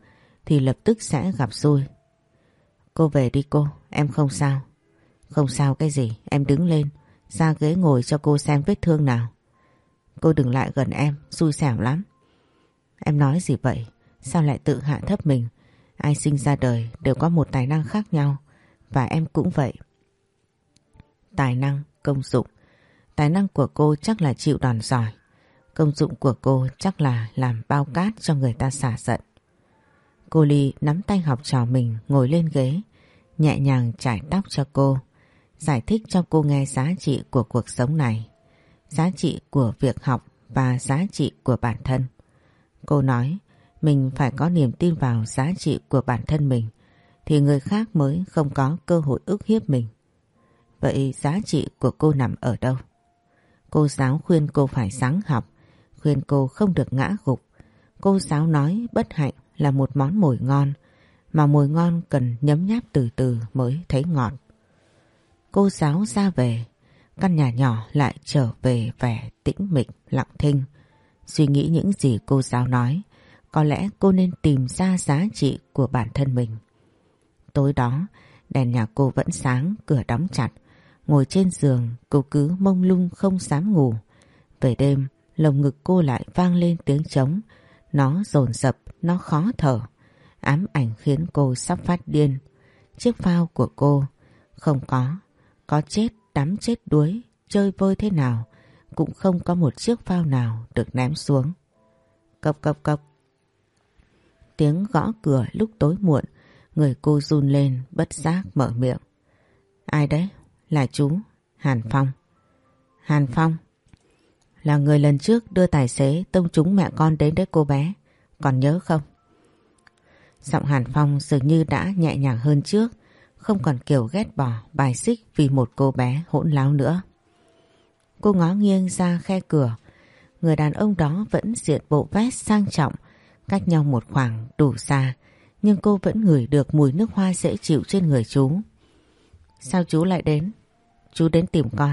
A: thì lập tức sẽ gặp xui. Cô về đi cô, em không sao. Không sao cái gì, em đứng lên, ra ghế ngồi cho cô xem vết thương nào. Cô đừng lại gần em, xui xẻo lắm. Em nói gì vậy? Sao lại tự hạ thấp mình? Ai sinh ra đời đều có một tài năng khác nhau. Và em cũng vậy. Tài năng, công dụng. Tài năng của cô chắc là chịu đòn giỏi. Công dụng của cô chắc là làm bao cát cho người ta xả giận. Cô Ly nắm tay học trò mình ngồi lên ghế, nhẹ nhàng trải tóc cho cô, giải thích cho cô nghe giá trị của cuộc sống này, giá trị của việc học và giá trị của bản thân. Cô nói mình phải có niềm tin vào giá trị của bản thân mình thì người khác mới không có cơ hội ức hiếp mình. Vậy giá trị của cô nằm ở đâu? Cô giáo khuyên cô phải sáng học, khuyên cô không được ngã gục. Cô giáo nói bất hạnh là một món mồi ngon, mà mồi ngon cần nhấm nháp từ từ mới thấy ngọt. Cô giáo ra về, căn nhà nhỏ lại trở về vẻ tĩnh mịch, lặng thinh. Suy nghĩ những gì cô giáo nói, có lẽ cô nên tìm ra giá trị của bản thân mình. Tối đó, đèn nhà cô vẫn sáng, cửa đóng chặt. Ngồi trên giường, cô cứ mông lung không dám ngủ. Về đêm, lồng ngực cô lại vang lên tiếng trống. Nó dồn dập, nó khó thở. Ám ảnh khiến cô sắp phát điên. Chiếc phao của cô không có. Có chết, đắm chết đuối, chơi vơi thế nào. Cũng không có một chiếc phao nào được ném xuống. cộc cộc cộc Tiếng gõ cửa lúc tối muộn, người cô run lên bất giác mở miệng. Ai đấy? Là chú, Hàn Phong. Hàn Phong là người lần trước đưa tài xế tông trúng mẹ con đến đấy cô bé. Còn nhớ không? Giọng Hàn Phong dường như đã nhẹ nhàng hơn trước, không còn kiểu ghét bỏ, bài xích vì một cô bé hỗn láo nữa. Cô ngó nghiêng ra khe cửa, người đàn ông đó vẫn diện bộ vest sang trọng, cách nhau một khoảng đủ xa, nhưng cô vẫn ngửi được mùi nước hoa dễ chịu trên người chú. Sao chú lại đến? Chú đến tìm con.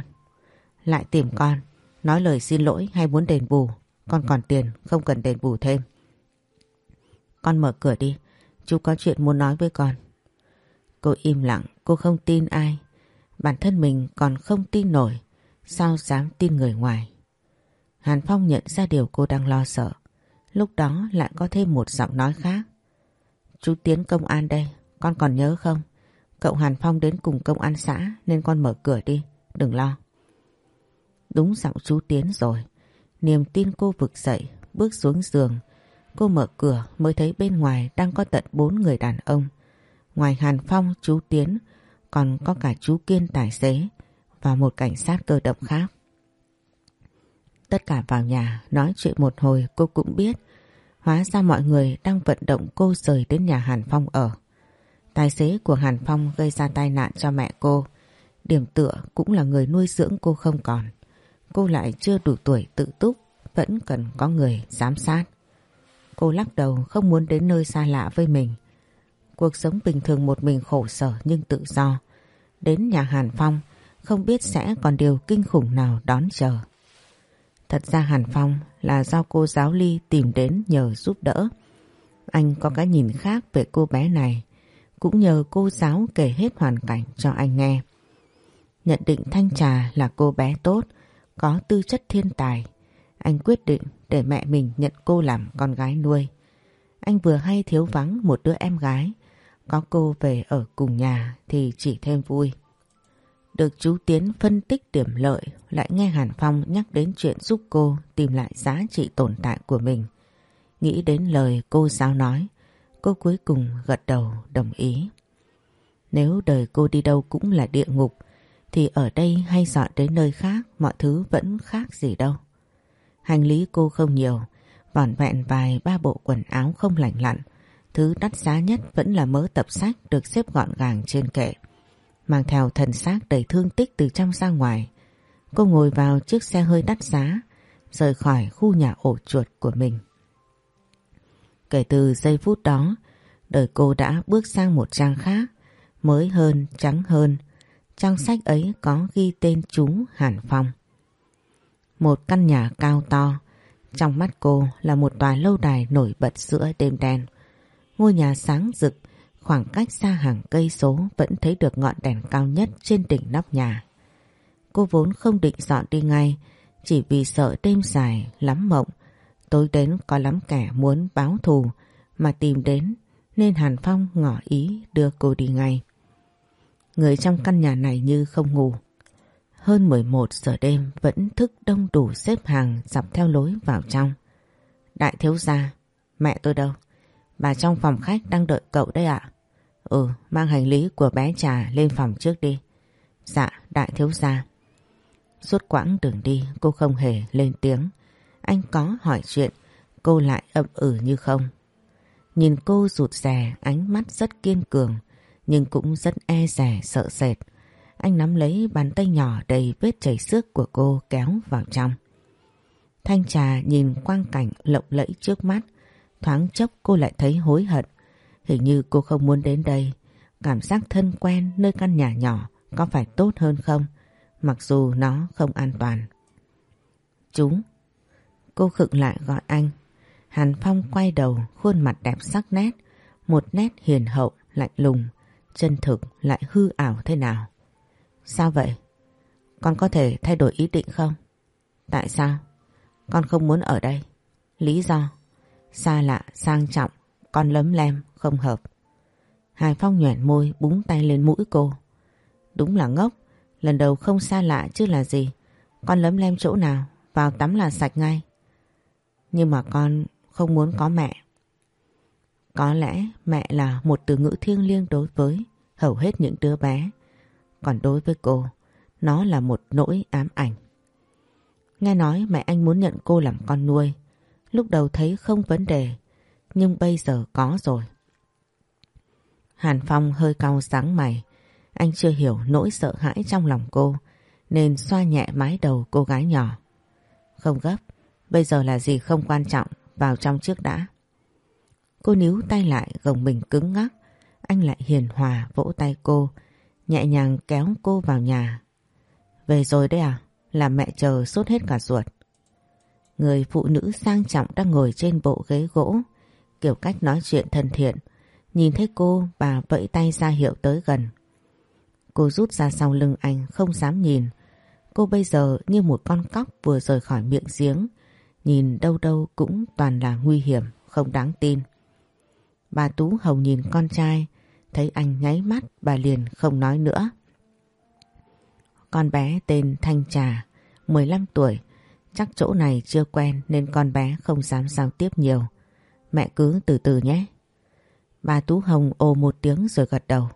A: Lại tìm con, nói lời xin lỗi hay muốn đền bù. Con còn tiền, không cần đền bù thêm. Con mở cửa đi, chú có chuyện muốn nói với con. Cô im lặng, cô không tin ai. Bản thân mình còn không tin nổi, sao dám tin người ngoài. Hàn Phong nhận ra điều cô đang lo sợ. Lúc đó lại có thêm một giọng nói khác. Chú Tiến công an đây, con còn nhớ không? Cậu Hàn Phong đến cùng công an xã nên con mở cửa đi, đừng lo. Đúng giọng chú Tiến rồi. Niềm tin cô vực dậy, bước xuống giường. Cô mở cửa mới thấy bên ngoài đang có tận bốn người đàn ông. Ngoài Hàn Phong, chú Tiến, còn có cả chú Kiên tài xế và một cảnh sát cơ động khác. Tất cả vào nhà nói chuyện một hồi cô cũng biết. Hóa ra mọi người đang vận động cô rời đến nhà Hàn Phong ở. Tài xế của Hàn Phong gây ra tai nạn cho mẹ cô. Điểm tựa cũng là người nuôi dưỡng cô không còn. Cô lại chưa đủ tuổi tự túc, vẫn cần có người giám sát. Cô lắc đầu không muốn đến nơi xa lạ với mình. Cuộc sống bình thường một mình khổ sở nhưng tự do. Đến nhà Hàn Phong không biết sẽ còn điều kinh khủng nào đón chờ. Thật ra Hàn Phong là do cô giáo Ly tìm đến nhờ giúp đỡ. Anh có cái nhìn khác về cô bé này cũng nhờ cô giáo kể hết hoàn cảnh cho anh nghe. Nhận định Thanh Trà là cô bé tốt, có tư chất thiên tài. Anh quyết định để mẹ mình nhận cô làm con gái nuôi. Anh vừa hay thiếu vắng một đứa em gái, có cô về ở cùng nhà thì chỉ thêm vui. Được chú Tiến phân tích điểm lợi, lại nghe Hàn Phong nhắc đến chuyện giúp cô tìm lại giá trị tồn tại của mình. Nghĩ đến lời cô giáo nói, cô cuối cùng gật đầu đồng ý. Nếu đời cô đi đâu cũng là địa ngục, thì ở đây hay dọn đến nơi khác mọi thứ vẫn khác gì đâu. Hành lý cô không nhiều, vỏn vẹn vài ba bộ quần áo không lành lặn. Thứ đắt giá nhất vẫn là mớ tập sách được xếp gọn gàng trên kệ. Mang theo thần xác đầy thương tích từ trong ra ngoài. Cô ngồi vào chiếc xe hơi đắt giá, rời khỏi khu nhà ổ chuột của mình. Kể từ giây phút đó, Đời cô đã bước sang một trang khác, mới hơn, trắng hơn. Trang sách ấy có ghi tên chú Hàn Phong. Một căn nhà cao to, trong mắt cô là một tòa lâu đài nổi bật giữa đêm đen. Ngôi nhà sáng rực, khoảng cách xa hàng cây số vẫn thấy được ngọn đèn cao nhất trên đỉnh nóc nhà. Cô vốn không định dọn đi ngay, chỉ vì sợ đêm dài, lắm mộng. Tối đến có lắm kẻ muốn báo thù mà tìm đến nên Hàn Phong ngỏ ý đưa cô đi ngay. Người trong căn nhà này như không ngủ. Hơn 11 giờ đêm vẫn thức đông đủ xếp hàng dọc theo lối vào trong. Đại thiếu gia, mẹ tôi đâu? Bà trong phòng khách đang đợi cậu đây ạ. Ừ, mang hành lý của bé trà lên phòng trước đi. Dạ, đại thiếu gia. Suốt quãng đường đi cô không hề lên tiếng. Anh có hỏi chuyện, cô lại ậm ừ như không. Nhìn cô rụt rè, ánh mắt rất kiên cường, nhưng cũng rất e rè sợ sệt. Anh nắm lấy bàn tay nhỏ đầy vết chảy xước của cô kéo vào trong. Thanh trà nhìn quang cảnh lộng lẫy trước mắt, thoáng chốc cô lại thấy hối hận. Hình như cô không muốn đến đây. Cảm giác thân quen nơi căn nhà nhỏ có phải tốt hơn không? Mặc dù nó không an toàn. Chú. Cô khựng lại gọi anh. Hàn Phong quay đầu khuôn mặt đẹp sắc nét. Một nét hiền hậu, lạnh lùng, chân thực lại hư ảo thế nào. Sao vậy? Con có thể thay đổi ý định không? Tại sao? Con không muốn ở đây. Lý do? Xa lạ, sang trọng, con lấm lem, không hợp. Hải Phong nhoẻn môi búng tay lên mũi cô. Đúng là ngốc, lần đầu không xa lạ chứ là gì. Con lấm lem chỗ nào, vào tắm là sạch ngay. Nhưng mà con không muốn có mẹ. Có lẽ mẹ là một từ ngữ thiêng liêng đối với hầu hết những đứa bé. Còn đối với cô, nó là một nỗi ám ảnh. Nghe nói mẹ anh muốn nhận cô làm con nuôi. Lúc đầu thấy không vấn đề, nhưng bây giờ có rồi. Hàn Phong hơi cau sáng mày. Anh chưa hiểu nỗi sợ hãi trong lòng cô, nên xoa nhẹ mái đầu cô gái nhỏ. Không gấp, bây giờ là gì không quan trọng, vào trong trước đã. Cô níu tay lại gồng mình cứng ngắc, anh lại hiền hòa vỗ tay cô, nhẹ nhàng kéo cô vào nhà. Về rồi đấy à? Là mẹ chờ sốt hết cả ruột. Người phụ nữ sang trọng đang ngồi trên bộ ghế gỗ, kiểu cách nói chuyện thân thiện. Nhìn thấy cô, bà vẫy tay ra hiệu tới gần. Cô rút ra sau lưng anh, không dám nhìn. Cô bây giờ như một con cóc vừa rời khỏi miệng giếng, nhìn đâu đâu cũng toàn là nguy hiểm, không đáng tin. Bà Tú Hồng nhìn con trai, thấy anh nháy mắt bà liền không nói nữa. Con bé tên Thanh Trà, 15 tuổi, chắc chỗ này chưa quen nên con bé không dám giao tiếp nhiều. Mẹ cứ từ từ nhé. Bà Tú Hồng ồ một tiếng rồi gật đầu.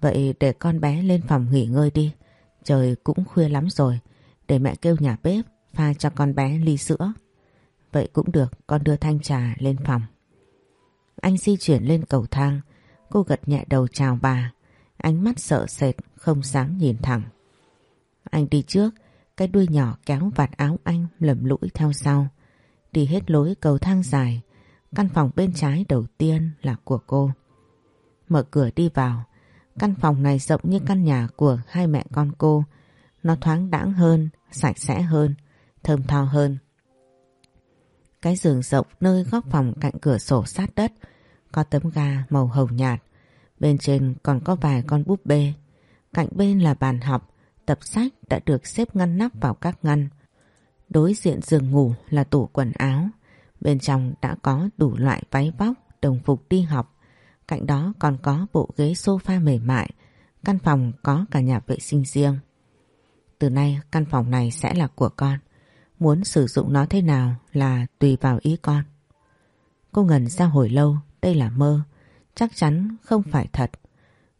A: Vậy để con bé lên phòng nghỉ ngơi đi. Trời cũng khuya lắm rồi. Để mẹ kêu nhà bếp pha cho con bé ly sữa. Vậy cũng được, con đưa thanh trà lên phòng. Anh di chuyển lên cầu thang. Cô gật nhẹ đầu chào bà. Ánh mắt sợ sệt, không dám nhìn thẳng. Anh đi trước, cái đuôi nhỏ kéo vạt áo anh lầm lũi theo sau. Đi hết lối cầu thang dài, căn phòng bên trái đầu tiên là của cô. Mở cửa đi vào, căn phòng này rộng như căn nhà của hai mẹ con cô. Nó thoáng đãng hơn, sạch sẽ hơn, thơm tho hơn. Cái giường rộng nơi góc phòng cạnh cửa sổ sát đất có tấm ga màu hồng nhạt. Bên trên còn có vài con búp bê. Cạnh bên là bàn học, tập sách đã được xếp ngăn nắp vào các ngăn. Đối diện giường ngủ là tủ quần áo. Bên trong đã có đủ loại váy vóc, đồng phục đi học. Cạnh đó còn có bộ ghế sofa mềm mại. Căn phòng có cả nhà vệ sinh riêng. Từ nay căn phòng này sẽ là của con. Muốn sử dụng nó thế nào là tùy vào ý con. Cô ngẩn ra hồi lâu, đây là mơ. Chắc chắn không phải thật.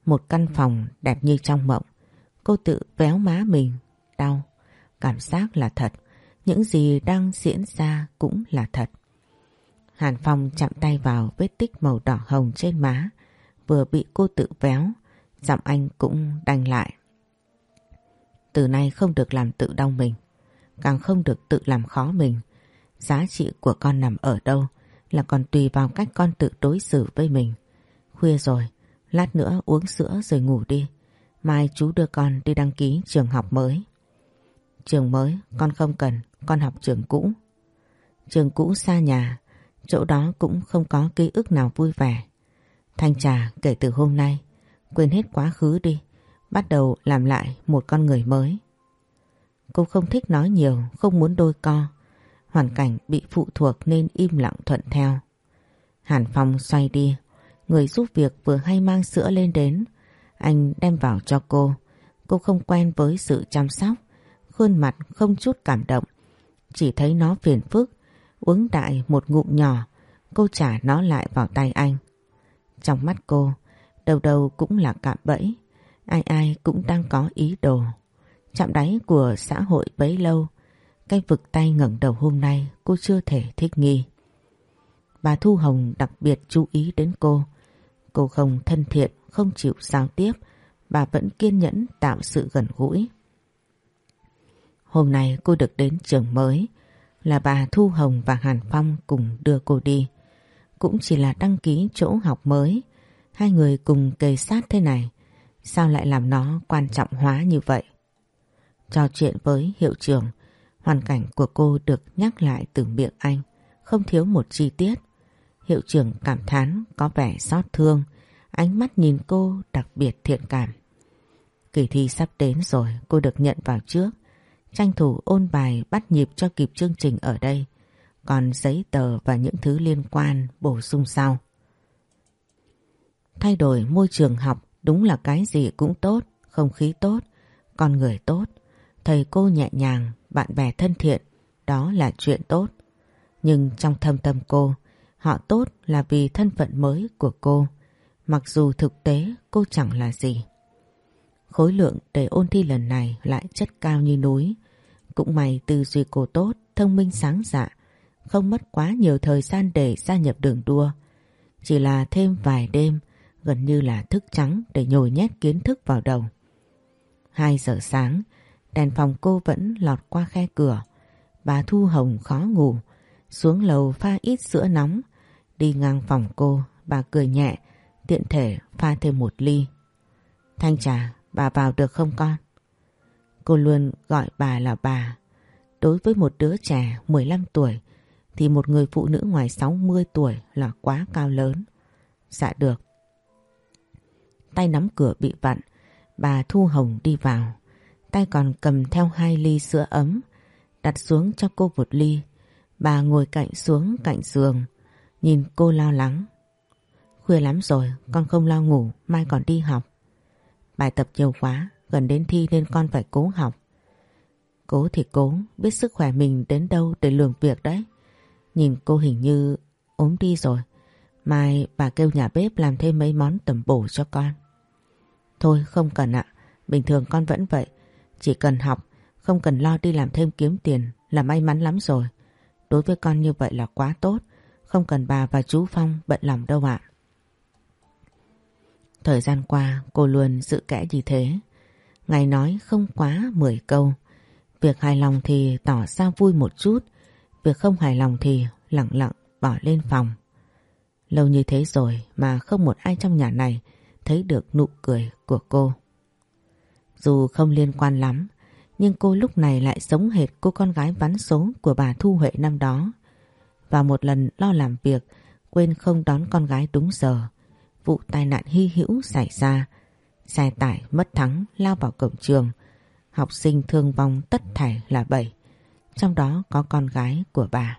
A: Một căn phòng đẹp như trong mộng. Cô tự véo má mình, đau. Cảm giác là thật. Những gì đang diễn ra cũng là thật. Hàn Phong chạm tay vào vết tích màu đỏ hồng trên má, vừa bị cô tự véo, giọng anh cũng đành lại. Từ nay không được làm tự đau mình, càng không được tự làm khó mình. Giá trị của con nằm ở đâu là còn tùy vào cách con tự đối xử với mình. Khuya rồi, lát nữa uống sữa rồi ngủ đi. Mai chú đưa con đi đăng ký trường học mới. Trường mới con không cần, con học trường cũ. Trường cũ xa nhà, chỗ đó cũng không có ký ức nào vui vẻ. Thanh trà kể từ hôm nay, quên hết quá khứ đi, bắt đầu làm lại một con người mới. Cô không thích nói nhiều, không muốn đôi co. Hoàn cảnh bị phụ thuộc nên im lặng thuận theo. Hàn Phong xoay đi, người giúp việc vừa hay mang sữa lên đến. Anh đem vào cho cô. Cô không quen với sự chăm sóc, khuôn mặt không chút cảm động. Chỉ thấy nó phiền phức, uống đại một ngụm nhỏ, cô trả nó lại vào tay anh. Trong mắt cô, đầu đầu cũng là cạm bẫy, ai ai cũng đang có ý đồ. Chạm đáy của xã hội bấy lâu, cái vực tay ngẩng đầu hôm nay cô chưa thể thích nghi. Bà Thu Hồng đặc biệt chú ý đến cô. Cô không thân thiện, không chịu giao tiếp, bà vẫn kiên nhẫn tạo sự gần gũi. Hôm nay cô được đến trường mới, là bà Thu Hồng và Hàn Phong cùng đưa cô đi. Cũng chỉ là đăng ký chỗ học mới, hai người cùng kề sát thế này, sao lại làm nó quan trọng hóa như vậy? Trò chuyện với hiệu trưởng, hoàn cảnh của cô được nhắc lại từ miệng anh, không thiếu một chi tiết. Hiệu trưởng cảm thán có vẻ xót thương, ánh mắt nhìn cô đặc biệt thiện cảm. Kỳ thi sắp đến rồi, cô được nhận vào trước. Tranh thủ ôn bài bắt nhịp cho kịp chương trình ở đây. Còn giấy tờ và những thứ liên quan bổ sung sau. Thay đổi môi trường học đúng là cái gì cũng tốt, không khí tốt, con người tốt, thầy cô nhẹ nhàng, bạn bè thân thiện, đó là chuyện tốt. Nhưng trong thâm tâm cô, họ tốt là vì thân phận mới của cô, mặc dù thực tế cô chẳng là gì. Khối lượng để ôn thi lần này lại chất cao như núi. Cũng may tư duy cô tốt, thông minh sáng dạ, không mất quá nhiều thời gian để gia nhập đường đua. Chỉ là thêm vài đêm, gần như là thức trắng để nhồi nhét kiến thức vào đầu. 2 giờ sáng, đèn phòng cô vẫn lọt qua khe cửa. Bà Thu Hồng khó ngủ, xuống lầu pha ít sữa nóng. Đi ngang phòng cô, bà cười nhẹ, tiện thể pha thêm một ly. Thanh trà, bà vào được không con? Cô luôn gọi bà là bà. Đối với một đứa trẻ 15 tuổi thì một người phụ nữ ngoài 60 tuổi là quá cao lớn. Dạ được. Tay nắm cửa bị vặn, bà Thu Hồng đi vào. Tay còn cầm theo hai ly sữa ấm, đặt xuống cho cô một ly. Bà ngồi cạnh xuống cạnh giường, nhìn cô lo lắng. Khuya lắm rồi, con không lo ngủ, mai còn đi học. Bài tập nhiều quá, gần đến thi nên con phải cố học. Cố thì cố, biết sức khỏe mình đến đâu để lường việc đấy. Nhìn cô hình như ốm đi rồi. Mai bà kêu nhà bếp làm thêm mấy món tầm bổ cho con. Thôi không cần ạ, bình thường con vẫn vậy. Chỉ cần học, không cần lo đi làm thêm kiếm tiền là may mắn lắm rồi. Đối với con như vậy là quá tốt, không cần bà và chú Phong bận lòng đâu ạ. Thời gian qua cô luôn giữ kẽ như thế. Ngày nói không quá 10 câu. Việc hài lòng thì tỏ ra vui một chút. Việc không hài lòng thì lặng lặng bỏ lên phòng. Lâu như thế rồi mà không một ai trong nhà này thấy được nụ cười của cô. Dù không liên quan lắm, nhưng cô lúc này lại sống hệt cô con gái vắn số của bà Thu Huệ năm đó. Và một lần lo làm việc, quên không đón con gái đúng giờ. Vụ tai nạn hy hữu xảy ra. Xe tải mất thắng lao vào cổng trường. Học sinh thương vong tất thảy là bảy. Trong đó có con gái của bà.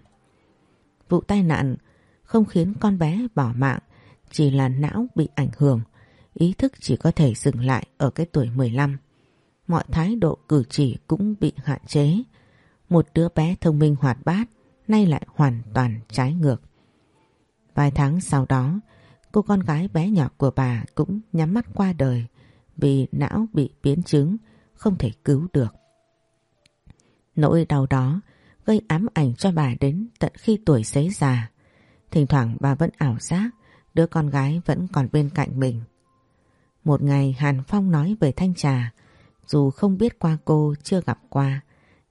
A: Vụ tai nạn không khiến con bé bỏ mạng, chỉ là não bị ảnh hưởng. Ý thức chỉ có thể dừng lại ở cái tuổi 15 mọi thái độ cử chỉ cũng bị hạn chế. Một đứa bé thông minh hoạt bát nay lại hoàn toàn trái ngược. Vài tháng sau đó, cô con gái bé nhỏ của bà cũng nhắm mắt qua đời vì não bị biến chứng, không thể cứu được. Nỗi đau đó gây ám ảnh cho bà đến tận khi tuổi xế già. Thỉnh thoảng bà vẫn ảo giác đứa con gái vẫn còn bên cạnh mình. Một ngày Hàn Phong nói về Thanh Trà dù không biết qua cô chưa gặp qua,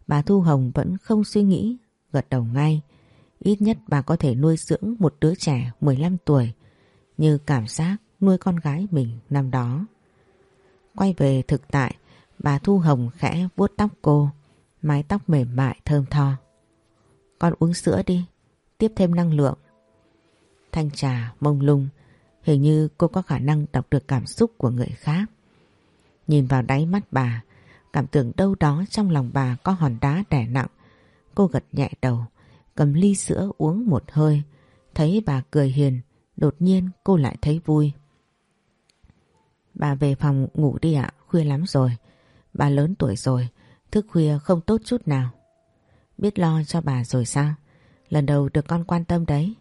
A: bà Thu Hồng vẫn không suy nghĩ, gật đầu ngay. Ít nhất bà có thể nuôi dưỡng một đứa trẻ 15 tuổi, như cảm giác nuôi con gái mình năm đó. Quay về thực tại, bà Thu Hồng khẽ vuốt tóc cô, mái tóc mềm mại thơm tho. Con uống sữa đi, tiếp thêm năng lượng. Thanh trà mông lung, hình như cô có khả năng đọc được cảm xúc của người khác. Nhìn vào đáy mắt bà, cảm tưởng đâu đó trong lòng bà có hòn đá đè nặng. Cô gật nhẹ đầu, cầm ly sữa uống một hơi, thấy bà cười hiền, đột nhiên cô lại thấy vui. Bà về phòng ngủ đi ạ, khuya lắm rồi. Bà lớn tuổi rồi, thức khuya không tốt chút nào. Biết lo cho bà rồi sao? Lần đầu được con quan tâm đấy.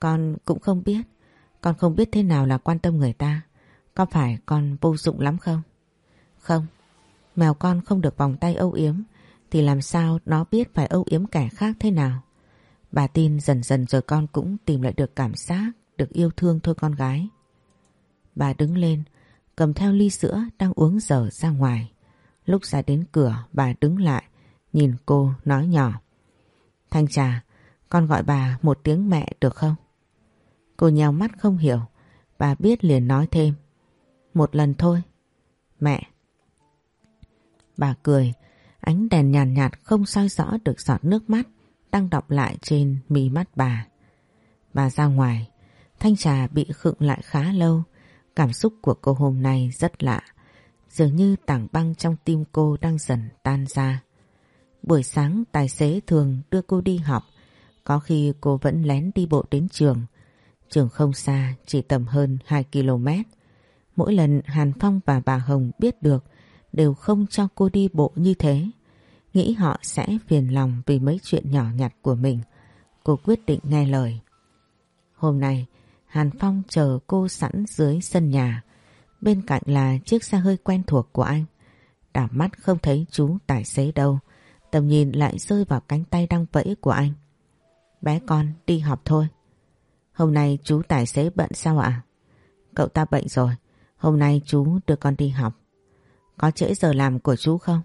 A: Con cũng không biết. Con không biết thế nào là quan tâm người ta. Có phải con vô dụng lắm không? Không. Mèo con không được vòng tay âu yếm thì làm sao nó biết phải âu yếm kẻ khác thế nào. Bà tin dần dần rồi con cũng tìm lại được cảm giác, được yêu thương thôi con gái. Bà đứng lên, cầm theo ly sữa đang uống dở ra ngoài. Lúc ra đến cửa bà đứng lại, nhìn cô nói nhỏ. Thanh trà, con gọi bà một tiếng mẹ được không? Cô nhào mắt không hiểu, bà biết liền nói thêm. Một lần thôi. Mẹ. Bà cười, ánh đèn nhàn nhạt, nhạt không soi rõ được giọt nước mắt đang đọng lại trên mí mắt bà. Bà ra ngoài, thanh trà bị khựng lại khá lâu, cảm xúc của cô hôm nay rất lạ. Dường như tảng băng trong tim cô đang dần tan ra. Buổi sáng tài xế thường đưa cô đi học, có khi cô vẫn lén đi bộ đến trường. Trường không xa, chỉ tầm hơn 2 km. Mỗi lần Hàn Phong và bà Hồng biết được đều không cho cô đi bộ như thế. Nghĩ họ sẽ phiền lòng vì mấy chuyện nhỏ nhặt của mình. Cô quyết định nghe lời. Hôm nay, Hàn Phong chờ cô sẵn dưới sân nhà. Bên cạnh là chiếc xe hơi quen thuộc của anh. Đảo mắt không thấy chú tài xế đâu. Tầm nhìn lại rơi vào cánh tay đang vẫy của anh. Bé con đi học thôi. Hôm nay chú tài xế bận sao ạ? Cậu ta bệnh rồi. Hôm nay chú đưa con đi học. Có trễ giờ làm của chú không?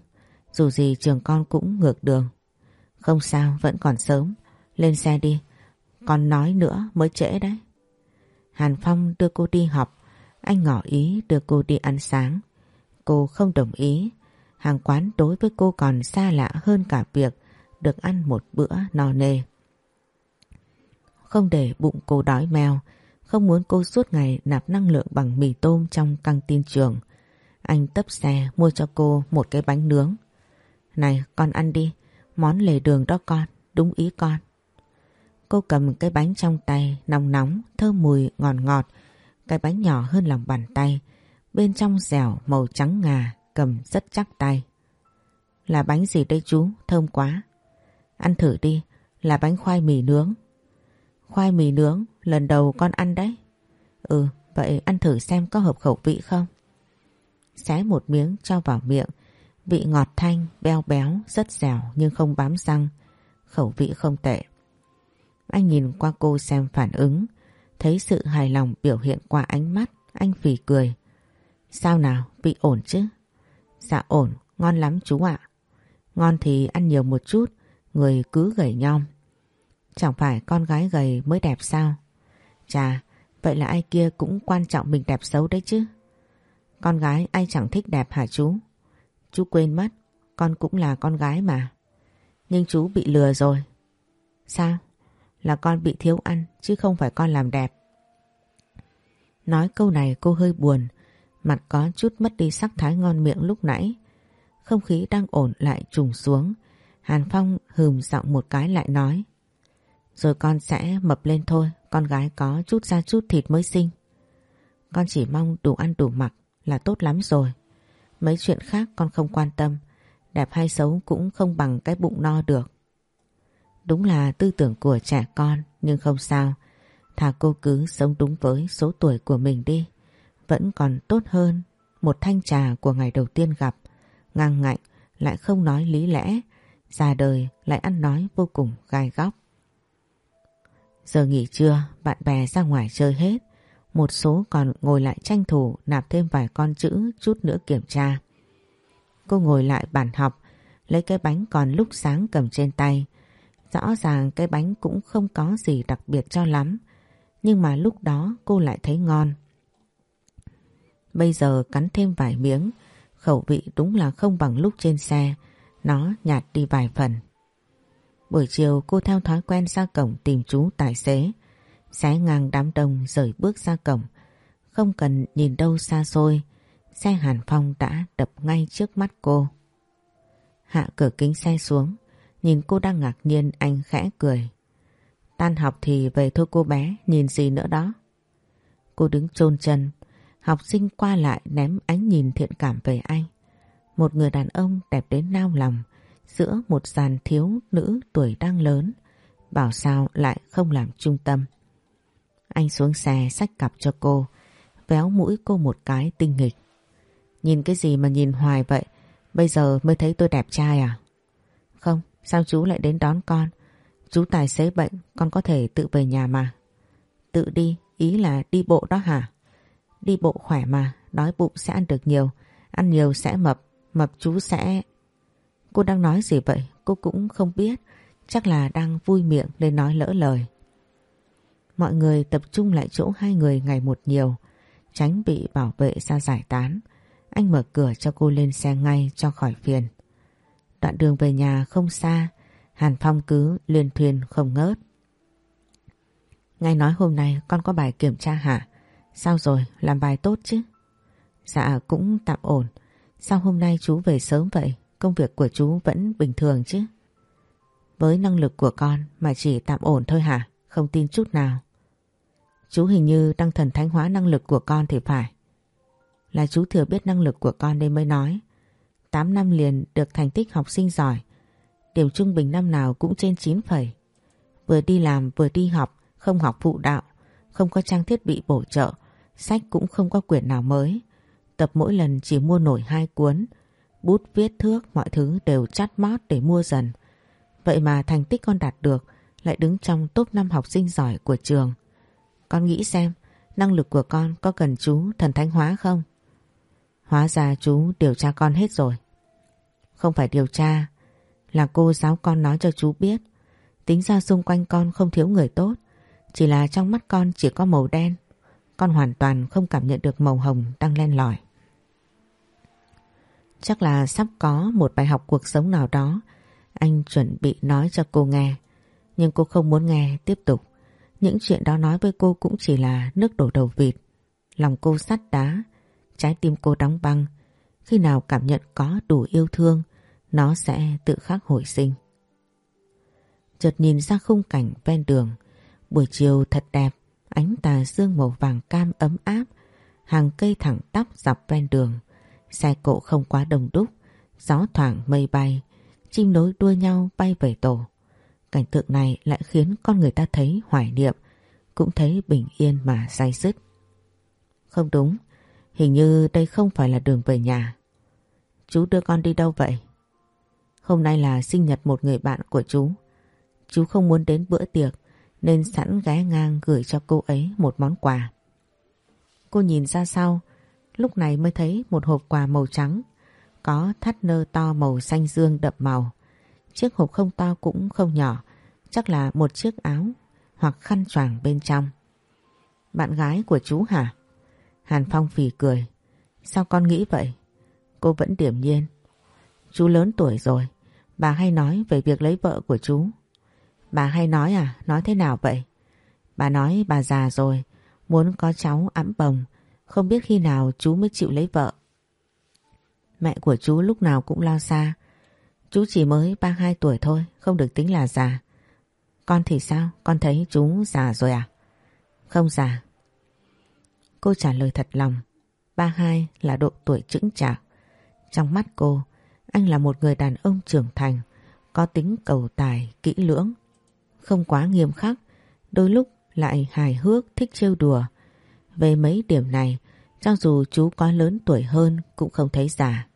A: Dù gì trường con cũng ngược đường. Không sao, vẫn còn sớm. Lên xe đi. Con nói nữa mới trễ đấy. Hàn Phong đưa cô đi học. Anh ngỏ ý đưa cô đi ăn sáng. Cô không đồng ý. Hàng quán đối với cô còn xa lạ hơn cả việc được ăn một bữa no nê. Không để bụng cô đói mèo, không muốn cô suốt ngày nạp năng lượng bằng mì tôm trong căng tin trường. Anh tấp xe mua cho cô một cái bánh nướng. Này con ăn đi, món lề đường đó con, đúng ý con. Cô cầm cái bánh trong tay, nóng nóng, thơm mùi ngọt ngọt. Cái bánh nhỏ hơn lòng bàn tay, bên trong dẻo màu trắng ngà, cầm rất chắc tay. Là bánh gì đây chú, thơm quá. Ăn thử đi, là bánh khoai mì nướng. Khoai mì nướng, lần đầu con ăn đấy. Ừ, vậy ăn thử xem có hợp khẩu vị không? Xé một miếng cho vào miệng, vị ngọt thanh, beo béo, rất dẻo nhưng không bám răng. Khẩu vị không tệ. Anh nhìn qua cô xem phản ứng, thấy sự hài lòng biểu hiện qua ánh mắt, anh phì cười. Sao nào, vị ổn chứ? Dạ ổn, ngon lắm chú ạ. Ngon thì ăn nhiều một chút, người cứ gầy nhom. Chẳng phải con gái gầy mới đẹp sao? Chà, vậy là ai kia cũng quan trọng mình đẹp xấu đấy chứ. Con gái ai chẳng thích đẹp hả chú? Chú quên mất, con cũng là con gái mà. Nhưng chú bị lừa rồi. Sao? Là con bị thiếu ăn chứ không phải con làm đẹp. Nói câu này cô hơi buồn, mặt có chút mất đi sắc thái ngon miệng lúc nãy. Không khí đang ổn lại trùng xuống. Hàn Phong hừm giọng một cái lại nói. Rồi con sẽ mập lên thôi, con gái có chút da chút thịt mới sinh. Con chỉ mong đủ ăn đủ mặc là tốt lắm rồi. Mấy chuyện khác con không quan tâm, đẹp hay xấu cũng không bằng cái bụng no được. Đúng là tư tưởng của trẻ con, nhưng không sao. Thà cô cứ sống đúng với số tuổi của mình đi. Vẫn còn tốt hơn một thanh trà của ngày đầu tiên gặp. Ngang ngạnh, lại không nói lý lẽ. Già đời, lại ăn nói vô cùng gai góc. Giờ nghỉ trưa, bạn bè ra ngoài chơi hết. Một số còn ngồi lại tranh thủ nạp thêm vài con chữ chút nữa kiểm tra. Cô ngồi lại bàn học, lấy cái bánh còn lúc sáng cầm trên tay Rõ ràng cái bánh cũng không có gì đặc biệt cho lắm, nhưng mà lúc đó cô lại thấy ngon. Bây giờ cắn thêm vài miếng, khẩu vị đúng là không bằng lúc trên xe, nó nhạt đi vài phần. Buổi chiều cô theo thói quen ra cổng tìm chú tài xế, xé ngang đám đông rời bước ra cổng, không cần nhìn đâu xa xôi, xe Hàn Phong đã đập ngay trước mắt cô. Hạ cửa kính xe xuống, nhìn cô đang ngạc nhiên anh khẽ cười. Tan học thì về thôi cô bé, nhìn gì nữa đó. Cô đứng chôn chân, học sinh qua lại ném ánh nhìn thiện cảm về anh. Một người đàn ông đẹp đến nao lòng giữa một dàn thiếu nữ tuổi đang lớn. Bảo sao lại không làm trung tâm. Anh xuống xe xách cặp cho cô, véo mũi cô một cái tinh nghịch. Nhìn cái gì mà nhìn hoài vậy? Bây giờ mới thấy tôi đẹp trai à? Sao chú lại đến đón con? Chú tài xế bệnh, con có thể tự về nhà mà. Tự đi, ý là đi bộ đó hả? Đi bộ khỏe mà, đói bụng sẽ ăn được nhiều, ăn nhiều sẽ mập, mập chú sẽ... Cô đang nói gì vậy? Cô cũng không biết, chắc là đang vui miệng nên nói lỡ lời. Mọi người tập trung lại chỗ hai người ngày một nhiều, tránh bị bảo vệ ra giải tán. Anh mở cửa cho cô lên xe ngay cho khỏi phiền. Đoạn đường về nhà không xa, Hàn Phong cứ luyên thuyền không ngớt. Ngay nói hôm nay con có bài kiểm tra hả? Sao rồi, làm bài tốt chứ? Dạ cũng tạm ổn. Sao hôm nay chú về sớm vậy? Công việc của chú vẫn bình thường chứ? Với năng lực của con mà chỉ tạm ổn thôi hả? Không tin chút nào. Chú hình như đang thần thánh hóa năng lực của con thì phải. Là chú thừa biết năng lực của con nên mới nói. 8 năm liền được thành tích học sinh giỏi. Điểm trung bình năm nào cũng trên 9 phẩy. Vừa đi làm vừa đi học, không học phụ đạo, không có trang thiết bị bổ trợ, sách cũng không có quyển nào mới. Tập mỗi lần chỉ mua nổi hai cuốn, bút viết thước mọi thứ đều chắt mót để mua dần. Vậy mà thành tích con đạt được lại đứng trong top 5 học sinh giỏi của trường. Con nghĩ xem, năng lực của con có cần chú thần thánh hóa không? Hóa ra chú điều tra con hết rồi. Không phải điều tra, là cô giáo con nói cho chú biết. Tính ra xung quanh con không thiếu người tốt, chỉ là trong mắt con chỉ có màu đen. Con hoàn toàn không cảm nhận được màu hồng đang len lỏi. Chắc là sắp có một bài học cuộc sống nào đó anh chuẩn bị nói cho cô nghe. Nhưng cô không muốn nghe tiếp tục. Những chuyện đó nói với cô cũng chỉ là nước đổ đầu vịt. Lòng cô sắt đá, trái tim cô đóng băng. Khi nào cảm nhận có đủ yêu thương, nó sẽ tự khắc hồi sinh. Chợt nhìn ra khung cảnh ven đường, buổi chiều thật đẹp, ánh tà dương màu vàng cam ấm áp, hàng cây thẳng tắp dọc ven đường, xe cộ không quá đông đúc, gió thoảng mây bay, chim nối đua nhau bay về tổ. Cảnh tượng này lại khiến con người ta thấy hoài niệm, cũng thấy bình yên mà say dứt. Không đúng, hình như đây không phải là đường về nhà. Chú đưa con đi đâu vậy? Hôm nay là sinh nhật một người bạn của chú. Chú không muốn đến bữa tiệc nên sẵn ghé ngang gửi cho cô ấy một món quà. Cô nhìn ra sau, lúc này mới thấy một hộp quà màu trắng, có thắt nơ to màu xanh dương đậm màu. Chiếc hộp không to cũng không nhỏ, chắc là một chiếc áo hoặc khăn choàng bên trong. Bạn gái của chú hả? Hàn Phong phì cười. Sao con nghĩ vậy? Cô vẫn điểm nhiên. Chú lớn tuổi rồi, bà hay nói về việc lấy vợ của chú. Bà hay nói à? Nói thế nào vậy? Bà nói bà già rồi, muốn có cháu ẵm bồng, không biết khi nào chú mới chịu lấy vợ. Mẹ của chú lúc nào cũng lo xa. Chú chỉ mới 32 tuổi thôi, không được tính là già. Con thì sao? Con thấy chú già rồi à? Không già. Cô trả lời thật lòng. 32 là độ tuổi chững chạc. Trong mắt cô, anh là một người đàn ông trưởng thành, có tính cầu tài, kỹ lưỡng. Không quá nghiêm khắc, đôi lúc lại hài hước, thích trêu đùa. Về mấy điểm này, cho dù chú có lớn tuổi hơn cũng không thấy già.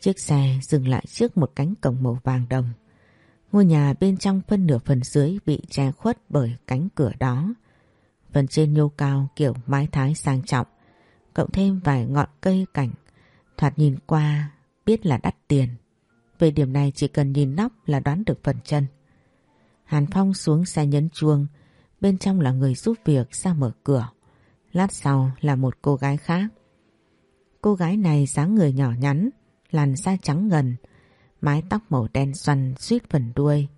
A: Chiếc xe dừng lại trước một cánh cổng màu vàng đồng. Ngôi nhà bên trong phân nửa phần dưới bị che khuất bởi cánh cửa đó. Phần trên nhô cao kiểu mái thái sang trọng, cộng thêm vài ngọn cây cảnh, thoạt nhìn qua biết là đắt tiền. Về điểm này chỉ cần nhìn nóc là đoán được phần chân. Hàn Phong xuống xe nhấn chuông, bên trong là người giúp việc ra mở cửa. Lát sau là một cô gái khác. Cô gái này dáng người nhỏ nhắn, làn da trắng ngần, mái tóc màu đen xoăn suýt phần đuôi.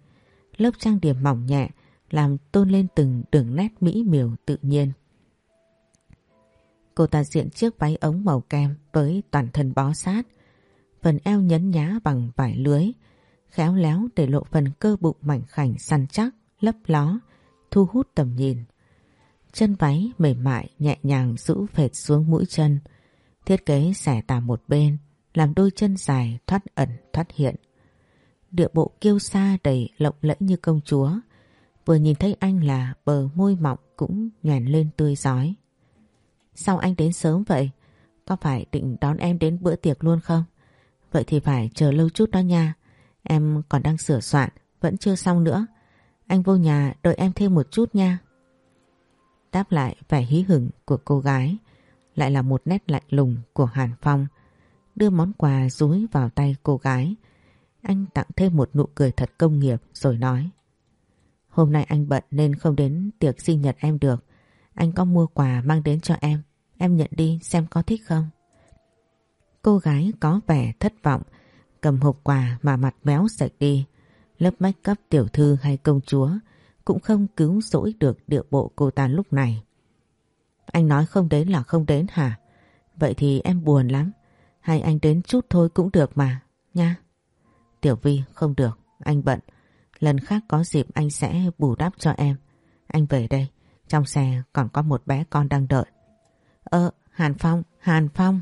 A: Lớp trang điểm mỏng nhẹ làm tôn lên từng đường nét mỹ miều tự nhiên. Cô ta diện chiếc váy ống màu kem với toàn thân bó sát, phần eo nhấn nhá bằng vải lưới, khéo léo để lộ phần cơ bụng mảnh khảnh săn chắc, lấp ló, thu hút tầm nhìn. Chân váy mềm mại nhẹ nhàng rũ phệt xuống mũi chân, thiết kế xẻ tà một bên, làm đôi chân dài thoát ẩn thoát hiện. Địa bộ kiêu sa đầy lộng lẫy như công chúa, vừa nhìn thấy anh là bờ môi mọng cũng nhoèn lên tươi giói. Sao anh đến sớm vậy? Có phải định đón em đến bữa tiệc luôn không? Vậy thì phải chờ lâu chút đó nha. Em còn đang sửa soạn, vẫn chưa xong nữa. Anh vô nhà đợi em thêm một chút nha. Đáp lại vẻ hí hửng của cô gái lại là một nét lạnh lùng của Hàn Phong. Đưa món quà rúi vào tay cô gái. Anh tặng thêm một nụ cười thật công nghiệp rồi nói. Hôm nay anh bận nên không đến tiệc sinh nhật em được. Anh có mua quà mang đến cho em. Em nhận đi xem có thích không? Cô gái có vẻ thất vọng, cầm hộp quà mà mặt méo sạch đi. Lớp make up tiểu thư hay công chúa cũng không cứu rỗi được địa bộ cô ta lúc này. Anh nói không đến là không đến hả? Vậy thì em buồn lắm. Hay anh đến chút thôi cũng được mà, nha. Tiểu Vi không được, anh bận. Lần khác có dịp anh sẽ bù đắp cho em. Anh về đây, trong xe còn có một bé con đang đợi. Ơ, Hàn Phong, Hàn Phong.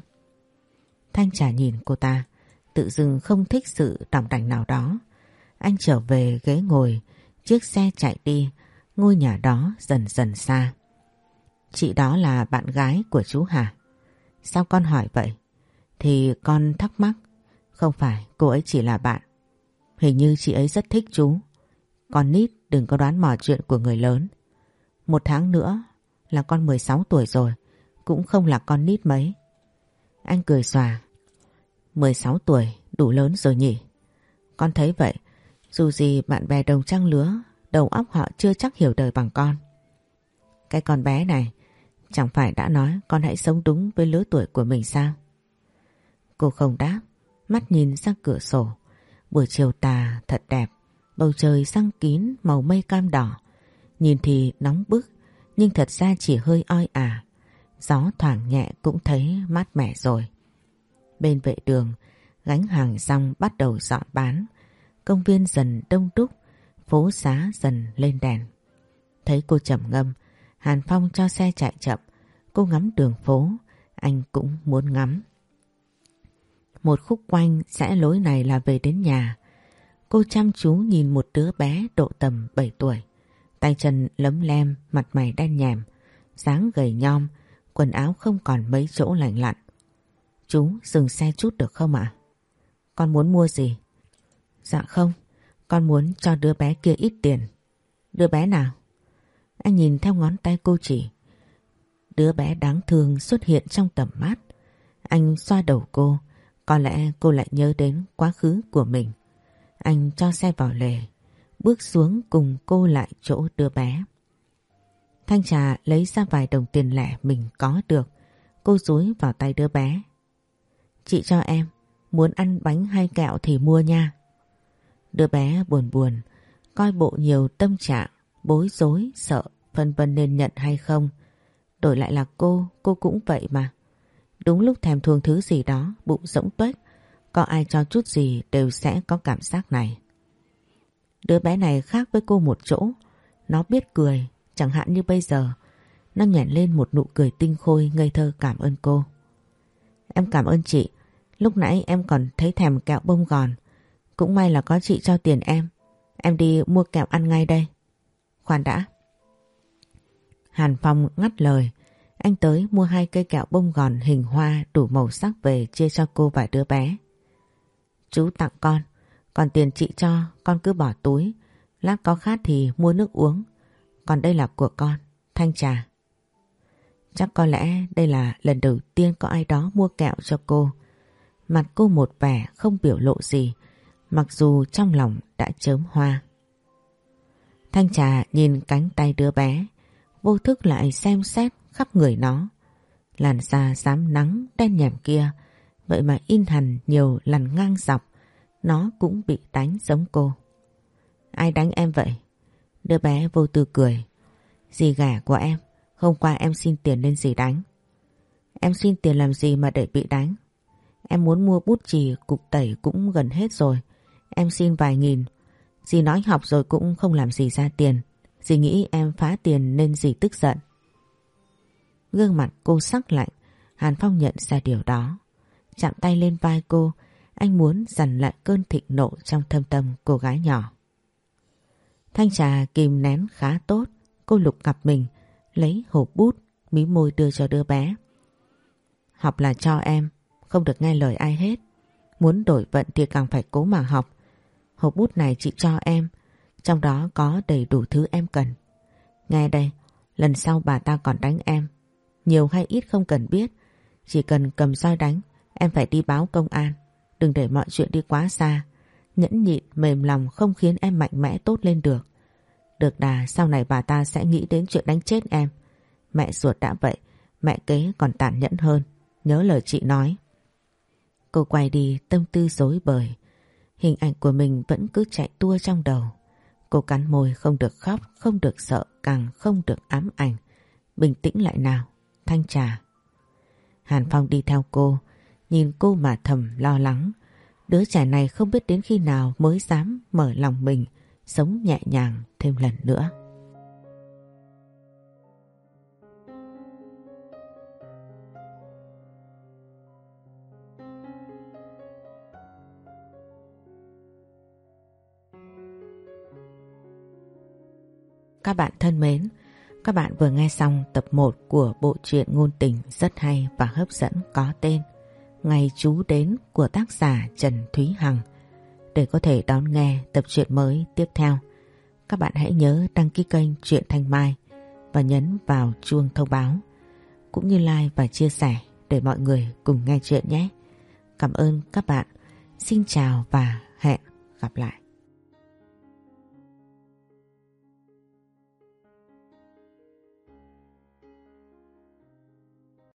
A: Thanh trả nhìn cô ta, tự dưng không thích sự đỏng đảnh nào đó. Anh trở về ghế ngồi, chiếc xe chạy đi, ngôi nhà đó dần dần xa. Chị đó là bạn gái của chú Hà Sao con hỏi vậy? Thì con thắc mắc, không phải cô ấy chỉ là bạn. Hình như chị ấy rất thích chú. Con nít đừng có đoán mò chuyện của người lớn. Một tháng nữa là con 16 tuổi rồi, cũng không là con nít mấy. Anh cười xòa. 16 tuổi đủ lớn rồi nhỉ? Con thấy vậy, dù gì bạn bè đồng trang lứa, đầu óc họ chưa chắc hiểu đời bằng con. Cái con bé này, chẳng phải đã nói con hãy sống đúng với lứa tuổi của mình sao? Cô không đáp, mắt nhìn sang cửa sổ. Buổi chiều tà thật đẹp, bầu trời răng kín màu mây cam đỏ. Nhìn thì nóng bức, nhưng thật ra chỉ hơi oi ả. Gió thoảng nhẹ cũng thấy mát mẻ rồi. Bên vệ đường, gánh hàng rong bắt đầu dọn bán. Công viên dần đông đúc, phố xá dần lên đèn. Thấy cô trầm ngâm, Hàn Phong cho xe chạy chậm. Cô ngắm đường phố, anh cũng muốn ngắm. Một khúc quanh rẽ lối này là về đến nhà. Cô chăm chú nhìn một đứa bé độ tầm 7 tuổi. Tay chân lấm lem, mặt mày đen nhèm, dáng gầy nhom, quần áo không còn mấy chỗ lành lặn. Chú dừng xe chút được không ạ? Con muốn mua gì? Dạ không, con muốn cho đứa bé kia ít tiền. Đứa bé nào? Anh nhìn theo ngón tay cô chỉ. Đứa bé đáng thương xuất hiện trong tầm mắt. Anh xoa đầu cô, có lẽ cô lại nhớ đến quá khứ của mình. Anh cho xe vào lề, bước xuống cùng cô lại chỗ đứa bé. Thanh trà lấy ra vài đồng tiền lẻ mình có được. Cô dúi vào tay đứa bé. Chị cho em, muốn ăn bánh hay kẹo thì mua nha. Đứa bé buồn buồn, coi bộ nhiều tâm trạng, bối rối, sợ, phân vân nên nhận hay không. Đổi lại là cô, cô cũng vậy mà. Đúng lúc thèm thuồng thứ gì đó, bụng rỗng tuếch, có ai cho chút gì đều sẽ có cảm giác này. Đứa bé này khác với cô một chỗ, nó biết cười, chẳng hạn như bây giờ. Nó nhảy lên một nụ cười tinh khôi ngây thơ cảm ơn cô. Em cảm ơn chị, lúc nãy em còn thấy thèm kẹo bông gòn. Cũng may là có chị cho tiền em, em đi mua kẹo ăn ngay đây. Khoan đã. Hàn Phong ngắt lời, anh tới mua hai cây kẹo bông gòn hình hoa đủ màu sắc về chia cho cô và đứa bé. Chú tặng con, còn tiền chị cho con cứ bỏ túi, lát có khát thì mua nước uống. Còn đây là của con, thanh trà. Chắc có lẽ đây là lần đầu tiên có ai đó mua kẹo cho cô. Mặt cô một vẻ không biểu lộ gì, mặc dù trong lòng đã chớm hoa. Thanh trà nhìn cánh tay đứa bé, vô thức lại xem xét khắp người nó. Làn da xám nắng đen nhèm kia, vậy mà in hẳn nhiều lần ngang dọc, nó cũng bị đánh giống cô. Ai đánh em vậy? Đứa bé vô tư cười. Dì gả của em, hôm qua em xin tiền nên dì đánh. Em xin tiền làm gì mà để bị đánh? Em muốn mua bút chì, cục tẩy cũng gần hết rồi. Em xin vài nghìn. Dì nói học rồi cũng không làm gì ra tiền. Dì nghĩ em phá tiền nên dì tức giận. Gương mặt cô sắc lạnh, Hàn Phong nhận ra điều đó. Chạm tay lên vai cô, anh muốn dằn lại cơn thịnh nộ trong thâm tâm cô gái nhỏ. Thanh trà kìm nén khá tốt, cô lục cặp mình, lấy hộp bút, mí môi đưa cho đứa bé. Học là cho em, không được nghe lời ai hết. Muốn đổi vận thì càng phải cố mà học. Hộp bút này chị cho em, trong đó có đầy đủ thứ em cần. Nghe đây, lần sau bà ta còn đánh em. Nhiều hay ít không cần biết, chỉ cần cầm roi đánh, em phải đi báo công an. Đừng để mọi chuyện đi quá xa. Nhẫn nhịn, mềm lòng không khiến em mạnh mẽ tốt lên được. Được đà sau này bà ta sẽ nghĩ đến chuyện đánh chết em. Mẹ ruột đã vậy, mẹ kế còn tàn nhẫn hơn. Nhớ lời chị nói. Cô quay đi tâm tư dối bời. Hình ảnh của mình vẫn cứ chạy tua trong đầu. Cô cắn môi không được khóc, không được sợ, càng không được ám ảnh. Bình tĩnh lại nào, thanh trà. Hàn Phong đi theo cô, nhìn cô mà thầm lo lắng. Đứa trẻ này không biết đến khi nào mới dám mở lòng mình, sống nhẹ nhàng thêm lần nữa. Các bạn thân mến, các bạn vừa nghe xong tập 1 của bộ truyện ngôn tình rất hay và hấp dẫn có tên Ngày chú đến của tác giả Trần Thúy Hằng. Để có thể đón nghe tập truyện mới tiếp theo, các bạn hãy nhớ đăng ký kênh Truyện Thanh Mai và nhấn vào chuông thông báo, cũng như like và chia sẻ để mọi người cùng nghe chuyện nhé. Cảm ơn các bạn. Xin chào và hẹn gặp lại.